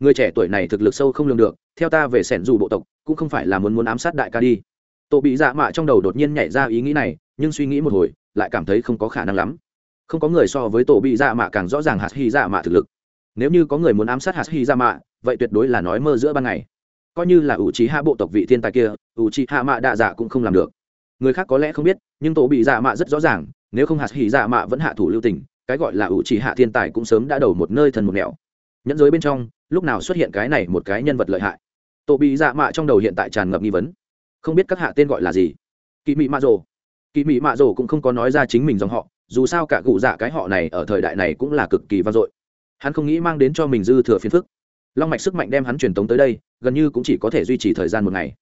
Người trẻ tuổi này thực lực sâu không lường được, theo ta về sẻn dù bộ tộc, cũng không phải là muốn muốn ám sát đại ca đi. Tổ bị dạ mạ trong đầu đột nhiên nhảy ra ý nghĩ này, nhưng suy nghĩ một hồi, lại cảm thấy không có khả năng lắm. Không có người so với tổ bị dạ mạ càng rõ ràng hạt hy dạ mạ thực lực. Nếu như có người muốn ám sát hạt hy dạ mạ, vậy tuyệt đối là nói mơ giữa ban ngày. Coi như là ủ trí hạ bộ tộc vị thiên tài kia ủ trí hạ mạ đạ dạ cũng không làm được. Người khác có lẽ không biết, nhưng tổ bị dạ mạ rất rõ ràng, nếu không hạt hy dạ mạ vẫn hạ thủ lưu tình cái gọi là ủ chỉ hạ thiên tài cũng sớm đã đầu một nơi thần một nẻo. Nhẫn giới bên trong, lúc nào xuất hiện cái này một cái nhân vật lợi hại? Tổ bị dạ mạ trong đầu hiện tại tràn ngập nghi vấn. Không biết các hạ tên gọi là gì? Kỳ mị mạ rồ. Kỳ mị mạ rồ cũng không có nói ra chính mình dòng họ, dù sao cả cụ dạ cái họ này ở thời đại này cũng là cực kỳ vang dội. Hắn không nghĩ mang đến cho mình dư thừa phiền phức. Long mạch sức mạnh đem hắn truyền tống tới đây, gần như cũng chỉ có thể duy trì thời gian một ngày.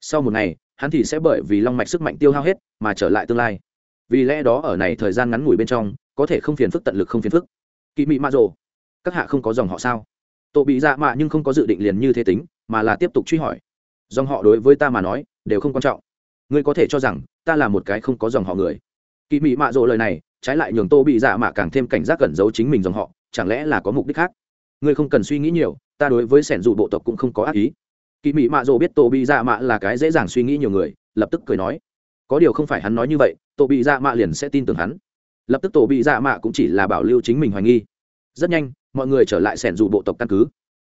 Sau một ngày, hắn thì sẽ bởi vì long mạch sức mạnh tiêu hao hết, mà trở lại tương lai vì lẽ đó ở này thời gian ngắn ngủi bên trong, có thể không phiền phức tận lực không phiền phức. Kỳ mị mạ rồ, các hạ không có dòng họ sao? Tổ bị dạ mạ nhưng không có dự định liền như thế tính, mà là tiếp tục truy hỏi. Dòng họ đối với ta mà nói, đều không quan trọng. Ngươi có thể cho rằng, ta là một cái không có dòng họ người. Kỳ mị mạ rộ lời này, trái lại nhường tô bị dạ mạ càng thêm cảnh giác cẩn giấu chính mình dòng họ, chẳng lẽ là có mục đích khác? Ngươi không cần suy nghĩ nhiều, ta đối với sẻn dù bộ tộc cũng không có ác ý. Kỳ mị mạ rộ biết tô bị dạ mạ là cái dễ dàng suy nghĩ nhiều người, lập tức cười nói. Có điều không phải hắn nói như vậy Tổ bị dạ mạ liền sẽ tin tưởng hắn. Lập tức tổ bị dạ mạ cũng chỉ là bảo lưu chính mình hoài nghi. Rất nhanh, mọi người trở lại sẻn dụ bộ tộc căn cứ.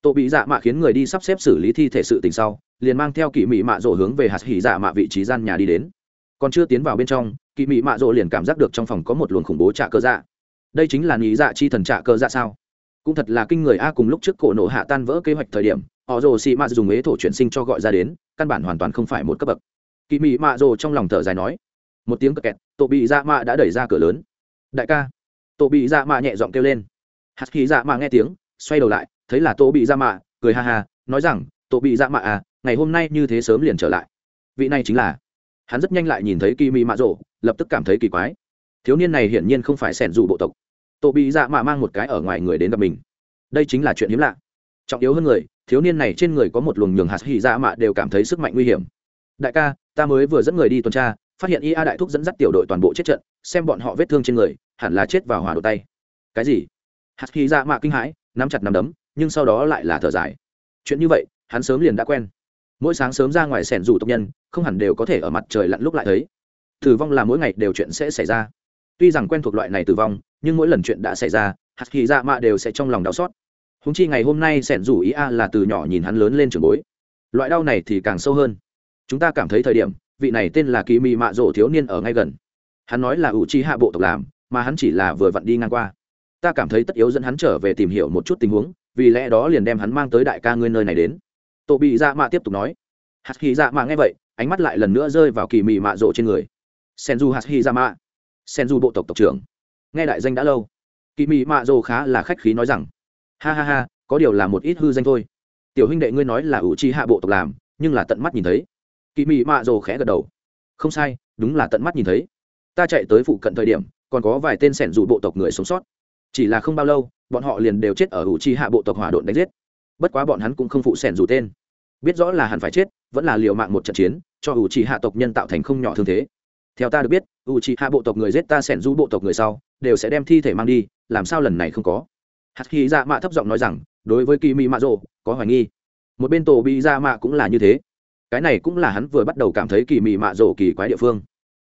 Tổ bị dạ mạ khiến người đi sắp xếp xử lý thi thể sự tình sau, liền mang theo kỳ mị mạ rỗ hướng về hạt hỉ dạ mạ vị trí gian nhà đi đến. Còn chưa tiến vào bên trong kỳ mị mạ rỗ liền cảm giác được trong phòng có một luồng khủng bố trạ cơ dạ. Đây chính là nghĩ dạ chi thần trạ cơ dạ sao? Cũng thật là kinh người a, cùng lúc trước cổ nổ hạ tan vỡ kế hoạch thời điểm, họ rồ xị mạ dùng ế thổ chuyển sinh cho gọi ra đến, căn bản hoàn toàn không phải một cấp bậc. Kỳ mị mạ rồ trong lòng thở dài nói một tiếng cật kẹt tổ bị dạ mạ đã đẩy ra cửa lớn. Đại ca. Tổ bị dạ mạ nhẹ giọng kêu lên. Hạt khí dạ mạ nghe tiếng, xoay đầu lại, thấy là tô bị dạ mạ, cười ha ha, nói rằng tổ bị dạ mạ à ngày hôm nay như thế sớm liền trở lại. Vị này chính là hắn rất nhanh lại nhìn thấy kỳ mị mạ rộ, lập tức cảm thấy kỳ quái. Thiếu niên này hiển nhiên không phải sẻn dù bộ tộc. Tổ bị dạ mạ mang một cái ở ngoài người đến gặp mình. Đây chính là chuyện hiếm lạ. Trọng yếu hơn người, thiếu niên này trên người có một luồng nhường hạt hỉ dạ mạ đều cảm thấy sức mạnh nguy hiểm. Đại ca, ta mới vừa dẫn người đi tuần tra phát hiện ia đại thúc dẫn dắt tiểu đội toàn bộ chết trận, xem bọn họ vết thương trên người, hẳn là chết vào hỏa đột tay. Cái gì? Hạt khi ra dạ mạ kinh hãi, nắm chặt nắm đấm, nhưng sau đó lại là thở dài. Chuyện như vậy, hắn sớm liền đã quen. Mỗi sáng sớm ra ngoài sẻn rủ tộc nhân, không hẳn đều có thể ở mặt trời lặn lúc lại thấy. Tử vong là mỗi ngày đều chuyện sẽ xảy ra. Tuy rằng quen thuộc loại này tử vong, nhưng mỗi lần chuyện đã xảy ra, hạt kỳ dạ mạ đều sẽ trong lòng đau xót. Húng chi ngày hôm nay sẻn rủ ý a là từ nhỏ nhìn hắn lớn lên trường bối. Loại đau này thì càng sâu hơn. Chúng ta cảm thấy thời điểm vị này tên là kỳ mị mạ rộ thiếu niên ở ngay gần. Hắn nói là ủ chi hạ bộ tộc làm, mà hắn chỉ là vừa vặn đi ngang qua. Ta cảm thấy tất yếu dẫn hắn trở về tìm hiểu một chút tình huống, vì lẽ đó liền đem hắn mang tới đại ca ngươi nơi này đến. Tổ bị dạ mạ tiếp tục nói. Hạt hy dạ mạ nghe vậy, ánh mắt lại lần nữa rơi vào kỳ mị mạ rộ trên người. Sen du hạt hy dạ mạ. Sen du bộ tộc tộc trưởng. Nghe đại danh đã lâu kỳ mị mạ rộ khá là khách khí nói rằng, ha ha ha, có điều là một ít hư danh thôi. Tiểu huynh đệ ngươi nói là ủ chi hạ bộ tộc làm, nhưng là tận mắt nhìn thấy kỳ mị mạ rồ khẽ gật đầu. Không sai, đúng là tận mắt nhìn thấy. Ta chạy tới phụ cận thời điểm, còn có vài tên sẻn dù bộ tộc người sống sót. Chỉ là không bao lâu, bọn họ liền đều chết ở hữu tri hạ bộ tộc hỏa độn đánh giết. Bất quá bọn hắn cũng không phụ sẻn dù tên. Biết rõ là hẳn phải chết, vẫn là liều mạng một trận chiến, cho hữu tri hạ tộc nhân tạo thành không nhỏ thương thế. Theo ta được biết hữu tri hạ bộ tộc người giết ta, sẻn du bộ tộc người sau, đều sẽ đem thi thể mang đi, làm sao lần này không có? Hạt khi dạ mạ thấp giọng nói rằng, đối với kỳ mỹ mạ rộ có hoài nghi. Một bên tổ bị dạ mạ cũng là như thế cái này cũng là hắn vừa bắt đầu cảm thấy kỳ mỹ mạ rổ kỳ quái địa phương.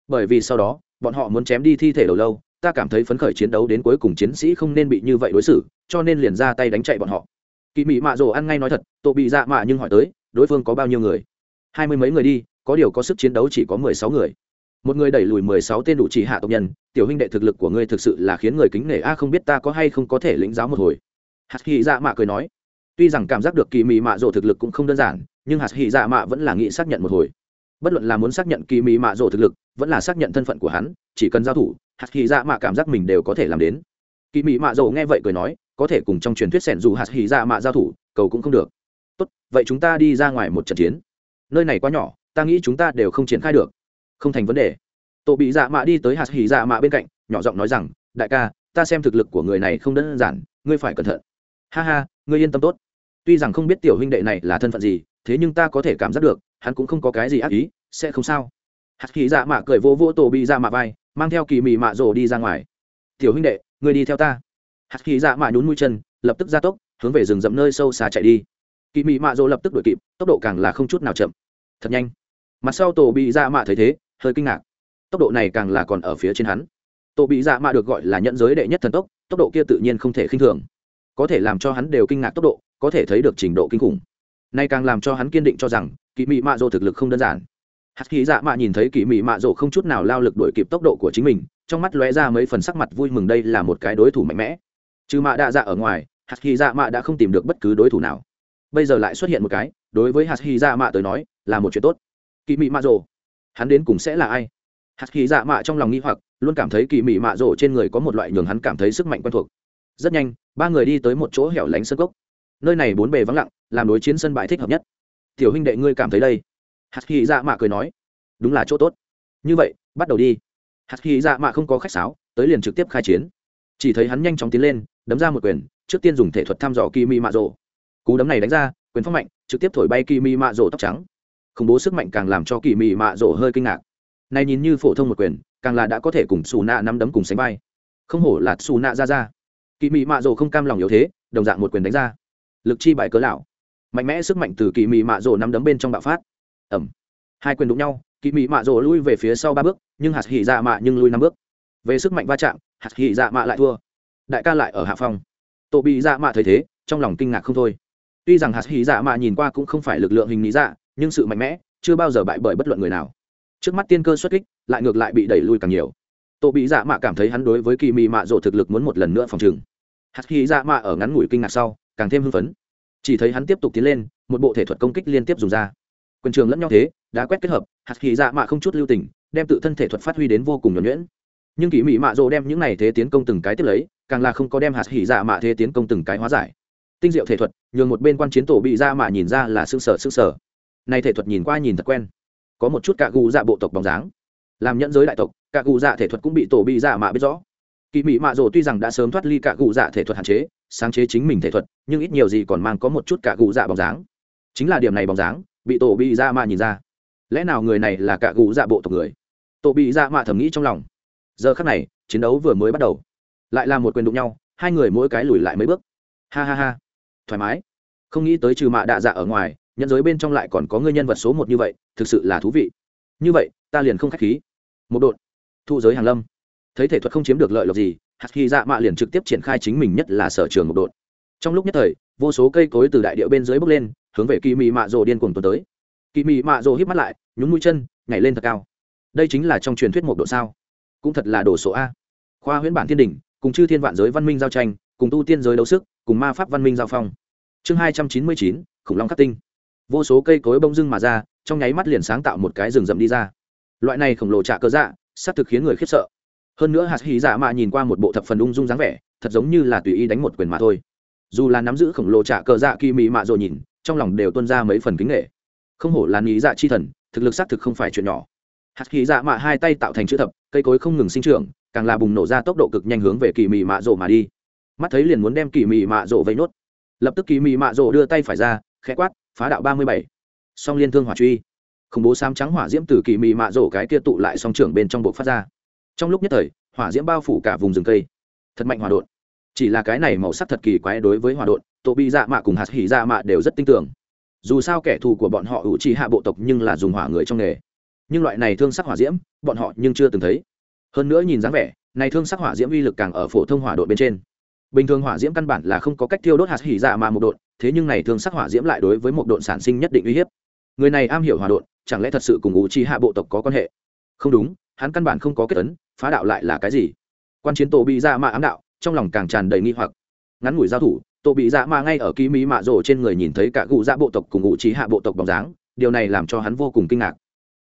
Bởi vì sau đó, bọn họ muốn chém đi thi thể đầu lâu, ta cảm thấy phấn khởi chiến đấu đến cuối cùng chiến sĩ không nên bị như vậy đối xử, cho nên liền ra tay đánh chạy bọn họ. Kỳ mỹ mạ rổ ăn ngay nói thật, tổ bị dạ mạ nhưng hỏi tới, đối phương có bao nhiêu người? Hai mươi mấy người đi, có điều có sức chiến đấu chỉ có mười sáu người. Một người đẩy lùi mười sáu tên đủ chỉ hạ tộc nhân, tiểu huynh đệ thực lực của ngươi thực sự là khiến người kính nể a, không biết ta có hay không có thể lĩnh giáo một hồi. Hạt hy dạ mạ cười nói tuy rằng cảm giác được kỳ mị mạ rộ thực lực cũng không đơn giản, nhưng hạt hỉ dạ mạ vẫn là nghĩ xác nhận một hồi. Bất luận là muốn xác nhận kỳ mị mạ rộ thực lực, vẫn là xác nhận thân phận của hắn, chỉ cần giao thủ, hạt hỉ dạ mạ cảm giác mình đều có thể làm đến. Kỳ mị mạ rộ nghe vậy cười nói, có thể cùng trong truyền thuyết sẻn dù hạt hỉ dạ mạ giao thủ, cầu cũng không được. Tốt, vậy chúng ta đi ra ngoài một trận chiến. Nơi này quá nhỏ, ta nghĩ chúng ta đều không triển khai được. Không thành vấn đề. Tổ bị dạ mạ đi tới hạt hỉ dạ mạ bên cạnh, nhỏ giọng nói rằng, đại ca, ta xem thực lực của người này không đơn giản, ngươi phải cẩn thận ha ha, ngươi yên tâm tốt. Tuy rằng không biết tiểu huynh đệ này là thân phận gì, thế nhưng ta có thể cảm giác được, hắn cũng không có cái gì ác ý, sẽ không sao. Hạt khí dạ mạ cười vô vô tổ bị dạ mạ vai, mang theo kỳ mị mạ rồ đi ra ngoài. Tiểu huynh đệ, ngươi đi theo ta. Hạt khí dạ mạ nhún mũi chân, lập tức ra tốc, hướng về rừng rậm nơi sâu xa chạy đi. Kỳ mị mạ rồ lập tức đuổi kịp, tốc độ càng là không chút nào chậm. Thật nhanh. Mặt sau tổ bị dạ mạ thấy thế, hơi kinh ngạc. Tốc độ này càng là còn ở phía trên hắn. Tổ bị dạ mạ được gọi là nhận giới đệ nhất thần tốc tốc độ kia tự nhiên không thể khinh thường có thể làm cho hắn đều kinh ngạc tốc độ có thể thấy được trình độ kinh khủng. Nay càng làm cho hắn kiên định cho rằng kỳ mị mạ rộ thực lực không đơn giản. Hắc khí dạ mạ nhìn thấy kỳ mị mạ rộ không chút nào lao lực đổi kịp tốc độ của chính mình trong mắt lóe ra mấy phần sắc mặt vui mừng đây là một cái đối thủ mạnh mẽ. Trừ mạ đa dạ ở ngoài hạt khí dạ mạ đã không tìm được bất cứ đối thủ nào. Bây giờ lại xuất hiện một cái đối với hạt khí dạ mạ tới nói là một chuyện tốt. Kỳ mị mạ rồ, hắn đến cùng sẽ là ai? Hạt khí dạ mạ trong lòng nghi hoặc luôn cảm thấy kỳ mị mạ rồ trên người có một loại nhường hắn cảm thấy sức mạnh quen thuộc. Rất nhanh ba người đi tới một chỗ hẻo lánh sân cốc. Nơi này bốn bề vắng lặng, làm đối chiến sân bãi thích hợp nhất. Tiểu huynh đệ ngươi cảm thấy đây? Hạt kỳ dạ mạ cười nói. Đúng là chỗ tốt. Như vậy, bắt đầu đi. Hạt kỳ dạ mạ không có khách sáo, tới liền trực tiếp khai chiến. Chỉ thấy hắn nhanh chóng tiến lên, đấm ra một quyền, trước tiên dùng thể thuật thăm dò kỳ mị mạ rổ cú đấm này đánh ra, quyền phong mạnh, trực tiếp thổi bay kỳ mị mạ rổ tóc trắng. Khủng bố sức mạnh càng làm cho kỳ mị mạ rổ hơi kinh ngạc. Này nhìn như phổ thông một quyền, càng là đã có thể cùng xù nạ nắm đấm cùng sánh vai. Không hổ là xù nạ ra ra kỳ mị mạ rồ không cam lòng yếu thế đồng dạng một quyền đánh ra. Lực chi bài cớ lão. Mạnh mẽ sức mạnh từ kỳ mị mạ rồ nắm đấm bên trong bạo phát. Ẩm hai quyền đụng nhau kỳ mị mạ rồ lui về phía sau ba bước nhưng hạt hỉ dạ mạ nhưng lui năm bước. Về sức mạnh va chạm hạt hỉ dạ mạ lại thua. Đại ca lại ở hạ phòng, tổ bị dạ mạ thấy thế trong lòng kinh ngạc không thôi. Tuy rằng hạt hỉ dạ mạ nhìn qua cũng không phải lực lượng hình lý dạ nhưng sự mạnh mẽ chưa bao giờ bại bởi bất luận người nào. Trước mắt tiên cơ xuất kích lại ngược lại bị đẩy lui càng nhiều. Tổ bị dạ mạ cảm thấy hắn đối với kỳ mị mạ Rồ thực lực muốn một lần nữa phòng trừng hạt khi dạ mạ ở ngắn ngủi kinh ngạc sau, càng thêm hưng phấn. Chỉ thấy hắn tiếp tục tiến lên, một bộ thể thuật công kích liên tiếp dùng ra. Quyền trường lẫn nhau thế, đã quét kết hợp, hạt khi dạ mạ không chút lưu tình, đem tự thân thể thuật phát huy đến vô cùng nhuẩn nhuyễn. Nhưng kỳ mỹ mạ rộ đem những này thế tiến công từng cái tiếp lấy, càng là không có đem hạt hỉ dạ mạ thế tiến công từng cái hóa giải. Tinh diệu thể thuật, nhường một bên quan chiến tổ bị dạ ra Mạ nhìn ra là xương sở xương sở này thể thuật nhìn qua nhìn thật quen. Có một chút cạ gù dạ bộ tộc bóng dáng. Làm nhẫn giới đại tộc, cạ gù dạ thể thuật cũng bị tổ bị dạ mạ biết rõ kỳ mỹ mạ rồ tuy rằng đã sớm thoát ly cả cụ dạ thể thuật hạn chế, sáng chế chính mình thể thuật, nhưng ít nhiều gì còn mang có một chút cả cụ dạ bóng dáng. Chính là điểm này bóng dáng, bị tổ bị dạ mạ nhìn ra. Lẽ nào người này là cả cụ dạ bộ tộc người? Tổ bị dạ mạ thầm nghĩ trong lòng. Giờ khắc này, chiến đấu vừa mới bắt đầu. Lại là một quyền đụng nhau, hai người mỗi cái lùi lại mấy bước. Ha ha ha. Thoải mái. Không nghĩ tới trừ mạ đạ dạ ở ngoài, nhân giới bên trong lại còn có người nhân vật số một như vậy, thực sự là thú vị. Như vậy, ta liền không k h á c h khí. Một đội. Thụ giới hàng lâm thấy thể thuật không chiếm được lợi lộc gì hạt khi dạ mạ liền trực tiếp triển khai chính mình nhất là sở trường một đội trong lúc nhất thời vô số cây cối từ đại điệu bên dưới bốc lên hướng về kỳ mị mạ rồ điên cuồng tuần tới. Kỳ mị mạ rồ hít mắt lại nhún mũi chân nhảy lên thật cao. Đây chính là trong truyền thuyết một độ sao? Cũng thật là đồ số a. Khoa huyễn bản thiên đỉnh, cùng chư thiên vạn giới văn minh giao tranh cùng tu tiên giới đấu sức cùng ma pháp văn minh giao phong. Chương hai trăm chín mươi chín khủng long khắc tinh. Vô số cây cối bông dưng mà ra trong nháy mắt liền sáng tạo một cái rừng rậm đi ra. Loại này khổng lồ trạ cơ dạ xác thực khiến người khiếp sợ hơn nữa hạt hí dạ mạ nhìn qua một bộ thập phần ung dung dáng vẻ, thật giống như là tùy ý đánh một quyền mà thôi. Dù là nắm giữ khổng lồ trạ cờ dạ kỳ mị mạ rồi nhìn, trong lòng đều tuân ra mấy phần kính nghệ không hổ là nghĩ dạ chi thần, thực lực xác thực không phải chuyện nhỏ. Hạt khí dạ mạ hai tay tạo thành chữ thập, cây cối không ngừng sinh trưởng, càng là bùng nổ ra tốc độ cực nhanh hướng về kỳ mị mạ rộ mà đi. Mắt thấy liền muốn đem kỳ mị mạ rộ vây nốt. Lập tức kỳ mị mạ rộ đưa tay phải ra, khẽ quát, phá đạo ba mươi bảy. Song liên thương hỏa truy. Khủng bố xám trắng hỏa diễm từ kỳ mị mạ rộ cái kia tụ lại song trưởng bên trong bộ phát ra trong lúc nhất thời hỏa diễm bao phủ cả vùng rừng cây. Thật mạnh hỏa đột chỉ là cái này màu sắc thật kỳ quái đối với hỏa đột tổ bị dạ mạ cùng hạt hỉ dạ mạ đều rất tin tưởng. Dù sao kẻ thù của bọn họ ủ trì hạ bộ tộc nhưng là dùng hỏa người trong nghề. Nhưng loại này thương sắc hỏa diễm bọn họ nhưng chưa từng thấy. Hơn nữa nhìn dáng vẻ này thương sắc hỏa diễm uy lực càng ở phổ thông hỏa đột bên trên. Bình thường hỏa diễm căn bản là không có cách tiêu đốt hạt hỉ dạ mà một đột thế nhưng này thương sắc hỏa diễm lại đối với một đột sản sinh nhất định uy hiếp. Người này am hiểu hỏa đột, chẳng lẽ thật sự cùng ủ trì hạ bộ tộc có quan hệ? Không đúng hắn căn bản không có kết ấn phá đạo lại là cái gì? Quan chiến tổ bị dạ mạ ám đạo, trong lòng càng tràn đầy nghi hoặc. Ngắn ngủi giao thủ tổ bị dạ mạ ngay ở ký mỹ mạ rổ trên người nhìn thấy cả cụ dạ bộ tộc cùng ngụ trí hạ bộ tộc bóng dáng, điều này làm cho hắn vô cùng kinh ngạc.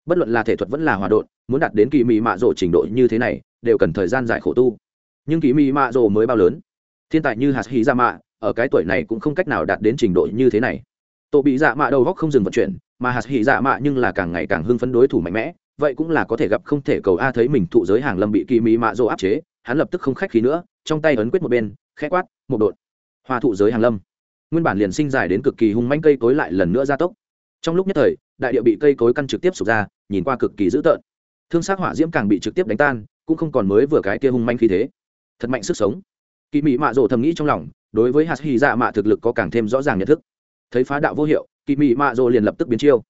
Bất luận là thể thuật vẫn là hòa đột muốn đạt đến kỳ mỹ mạ rổ trình độ như thế này, đều cần thời gian dài khổ tu. Nhưng kỳ mỹ mạ rổ mới bao lớn. Thiên tài như hạt hí dạ mạ, ở cái tuổi này cũng không cách nào đạt đến trình độ như thế này. Tổ bị dạ mạ đầu góc không dừng vận chuyển, mà hạt hỉ dạ mạ nhưng là càng ngày càng hưng phấn đối thủ mạnh mẽ vậy cũng là có thể gặp không thể cầu a thấy mình thụ giới hàng lâm bị kỳ mỹ mạ rổ áp chế, hắn lập tức không khách khí nữa, trong tay ấn quyết một bên, khẽ quát, một đột hoa thụ giới hàng lâm. Nguyên bản liền sinh dài đến cực kỳ hung manh cây cối lại lần nữa gia tốc. Trong lúc nhất thời, đại địa bị cây cối căn trực tiếp sụp ra, nhìn qua cực kỳ dữ tợn. Thương xác hỏa diễm càng bị trực tiếp đánh tan, cũng không còn mới vừa cái kia hung manh khí thế. Thật mạnh sức sống. Kỳ mỹ mạ rộ thầm nghĩ trong lòng, đối với hạt hy dạ mạ thực lực có càng thêm rõ ràng nhận thức. Thấy phá đạo vô hiệu, kỳ mỹ mạ rộ liền lập tức biến chiêu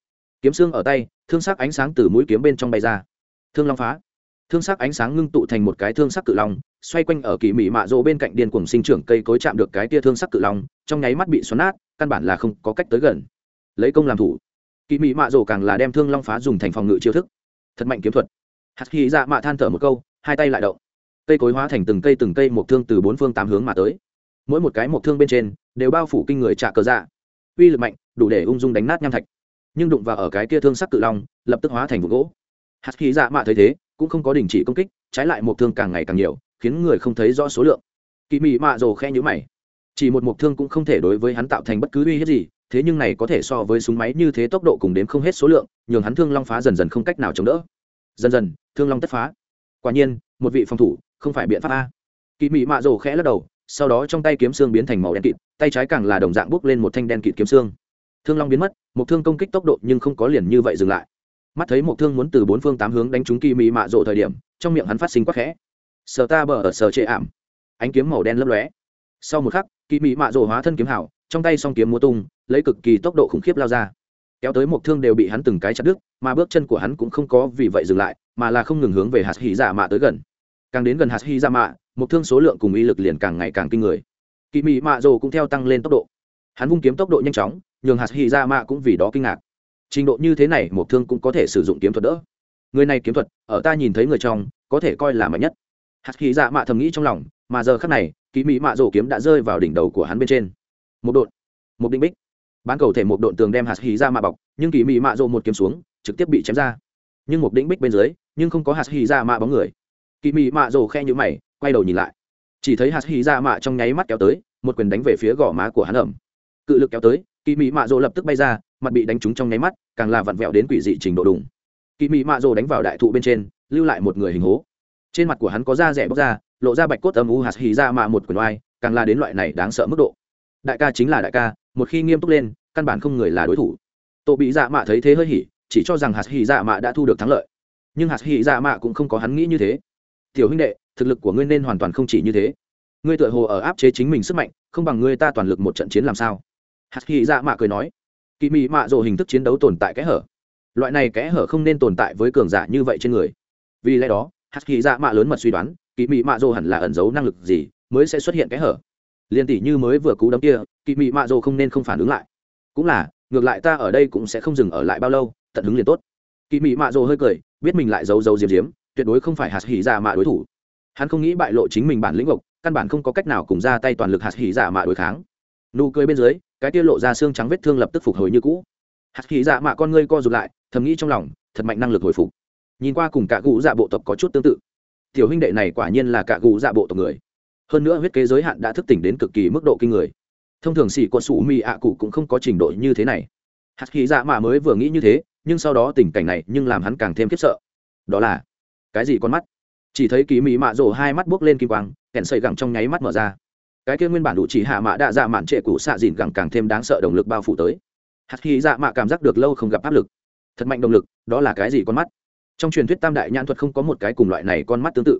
kiếm xương ở tay, thương sắc ánh sáng từ mũi kiếm bên trong bay ra. Thương long phá. Thương sắc ánh sáng ngưng tụ thành một cái thương sắc cự long, xoay quanh ở kỳ mỹ mạ rỗ bên cạnh điên cuồng sinh trưởng cây cối chạm được cái tia thương sắc cự long, trong nháy mắt bị xoắn nát, căn bản là không có cách tới gần. Lấy công làm thủ. Kỳ mỹ mạ rỗ càng là đem thương long phá dùng thành phòng ngự chiêu thức. Thật mạnh kiếm thuật. Hạt khí dạ mạ than thở một câu, hai tay lại động. Cây cối hóa thành từng cây từng cây một thương từ bốn phương tám hướng mà tới. Mỗi một cái một thương bên trên, đều bao phủ kinh người trả cờ dạ. Uy lực mạnh, đủ để ung dung đánh nát nham thạch nhưng đụng vào ở cái kia thương sắc cự long, lập tức hóa thành vụ gỗ. Hạt khí dạ mạ thấy thế, cũng không có đình chỉ công kích, trái lại một thương càng ngày càng nhiều, khiến người không thấy rõ số lượng. Kỳ mị mạ rồ khe nhữ mày. Chỉ một mục thương cũng không thể đối với hắn tạo thành bất cứ uy hiếp gì, thế nhưng này có thể so với súng máy như thế tốc độ cùng đếm không hết số lượng, nhường hắn thương long phá dần dần không cách nào chống đỡ. Dần dần, thương long tất phá. Quả nhiên, một vị phòng thủ, không phải biện pháp a. Kỳ mị mạ rồ khẽ lắc đầu, sau đó trong tay kiếm xương biến thành màu đen kịt, tay trái càng là đồng dạng bốc lên một thanh đen kịt kiếm xương thương long biến mất một thương công kích tốc độ nhưng không có liền như vậy dừng lại. Mắt thấy một thương muốn từ bốn phương tám hướng đánh trúng kỳ mị mạ rộ thời điểm, trong miệng hắn phát sinh quắc khẽ. Sờ ta bờ ở sờ chệ ảm. Ánh kiếm màu đen lấp lóe. Sau một khắc, kỳ mị mạ rộ hóa thân kiếm hảo, trong tay song kiếm mua tung, lấy cực kỳ tốc độ khủng khiếp lao ra. Kéo tới một thương đều bị hắn từng cái chặt đứt, mà bước chân của hắn cũng không có vì vậy dừng lại, mà là không ngừng hướng về hạt hy giả dạ mạ tới gần. Càng đến gần hạt hy giả dạ mạ một thương số lượng cùng uy lực liền càng ngày càng kinh người. Kỳ mị mạ rồ cũng theo tăng lên tốc độ. Hắn vung kiếm tốc độ nhanh chóng nhường hạt hy ra mạ cũng vì đó kinh ngạc. Trình độ như thế này, một thương cũng có thể sử dụng kiếm thuật đỡ. Người này kiếm thuật, ở ta nhìn thấy người trong, có thể coi là mạnh nhất. Hạt hy ra mạ thầm nghĩ trong lòng, mà giờ khắc này ký mỹ mạ rổ kiếm đã rơi vào đỉnh đầu của hắn bên trên. Một đột một định bích. Bán cầu thể một độn tường đem hạt hy ra mạ bọc, nhưng kỳ mỹ mạ rộ một kiếm xuống, trực tiếp bị chém ra. Nhưng một đĩnh bích bên dưới, nhưng không có hạt hy ra mạ bóng người. Kỳ mỹ mạ rộ khe nhữ mày, quay đầu nhìn lại. Chỉ thấy hạt hy ra mạ trong nháy mắt kéo tới, một quyền đánh về phía gò má của hắn ẩm. Cự lực kéo tới kỳ mỹ mạ rồ lập tức bay ra, mặt bị đánh trúng trong nháy mắt, càng là vặn vẹo đến quỷ dị trình độ đùng. Kỳ mỹ mạ rồ đánh vào đại thụ bên trên, lưu lại một người hình hố. Trên mặt của hắn có da rẻ bóc ra lộ ra bạch cốt âm u hạt hì ra mạ một quần oai, càng là đến loại này đáng sợ mức độ. Đại ca chính là đại ca, một khi nghiêm túc lên, căn bản không người là đối thủ. Tổ bị dạ mạ thấy thế hơi hỉ, chỉ cho rằng hạt hì dạ mạ đã thu được thắng lợi. Nhưng hạt hì dạ mạ cũng không có hắn nghĩ như thế. Tiểu huynh đệ, thực lực của ngươi nên hoàn toàn không chỉ như thế. Ngươi tựa hồ ở áp chế chính mình sức mạnh, không bằng ngươi ta toàn lực một trận chiến làm sao? Hạt hy dạ mạ cười nói kỳ mị mạ rồ hình thức chiến đấu tồn tại kẽ hở. Loại này kẽ hở không nên tồn tại với cường giả như vậy trên người. Vì lẽ đó, hạt hy dạ mạ lớn mật suy đoán kỳ mị mạ rồ hẳn là ẩn giấu năng lực gì mới sẽ xuất hiện kẽ hở. Liên tỷ như mới vừa cú đấm kia kỳ mị mạ rồ không nên không phản ứng lại. Cũng là, ngược lại ta ở đây cũng sẽ không dừng ở lại bao lâu, tận hứng liền tốt. Kỳ mị mạ rồ hơi cười, biết mình lại giấu giấu diếm diếm tuyệt đối không phải hạt hỉ dạ mạ đối thủ. Hắn không nghĩ bại lộ chính mình bản lĩnh vực căn bản không có cách nào cùng ra tay toàn lực hạt hỉ dạ mạ đối kháng nụ cười bên dưới, cái tia lộ ra xương trắng vết thương lập tức phục hồi như cũ. Hạt khí dạ mạ con ngươi co rụt lại, thầm nghĩ trong lòng, thật mạnh năng lực hồi phục. Nhìn qua cùng cả gũ dạ bộ tộc có chút tương tự. Tiểu huynh đệ này quả nhiên là cả gũ dạ bộ tộc người. Hơn nữa huyết kế giới hạn đã thức tỉnh đến cực kỳ mức độ kinh người. Thông thường xỉ con sủ mi ạ cụ cũng không có trình độ như thế này. Hạt khí dạ mạ mới vừa nghĩ như thế, nhưng sau đó tình cảnh này nhưng làm hắn càng thêm khiếp sợ. Đó là cái gì con mắt? Chỉ thấy kỳ mỹ mạ rổ hai mắt buốc lên kim quang, kèn sợi gẳng trong nháy mắt mở ra cái kia nguyên bản đủ chỉ hạ mạ đa dạ mạn trệ cũ xạ dìn gẳng càng thêm đáng sợ động lực bao phủ tới. Hạt khí dạ mạ cảm giác được lâu không gặp áp lực. Thật mạnh động lực, đó là cái gì con mắt? Trong truyền thuyết tam đại nhãn thuật không có một cái cùng loại này con mắt tương tự.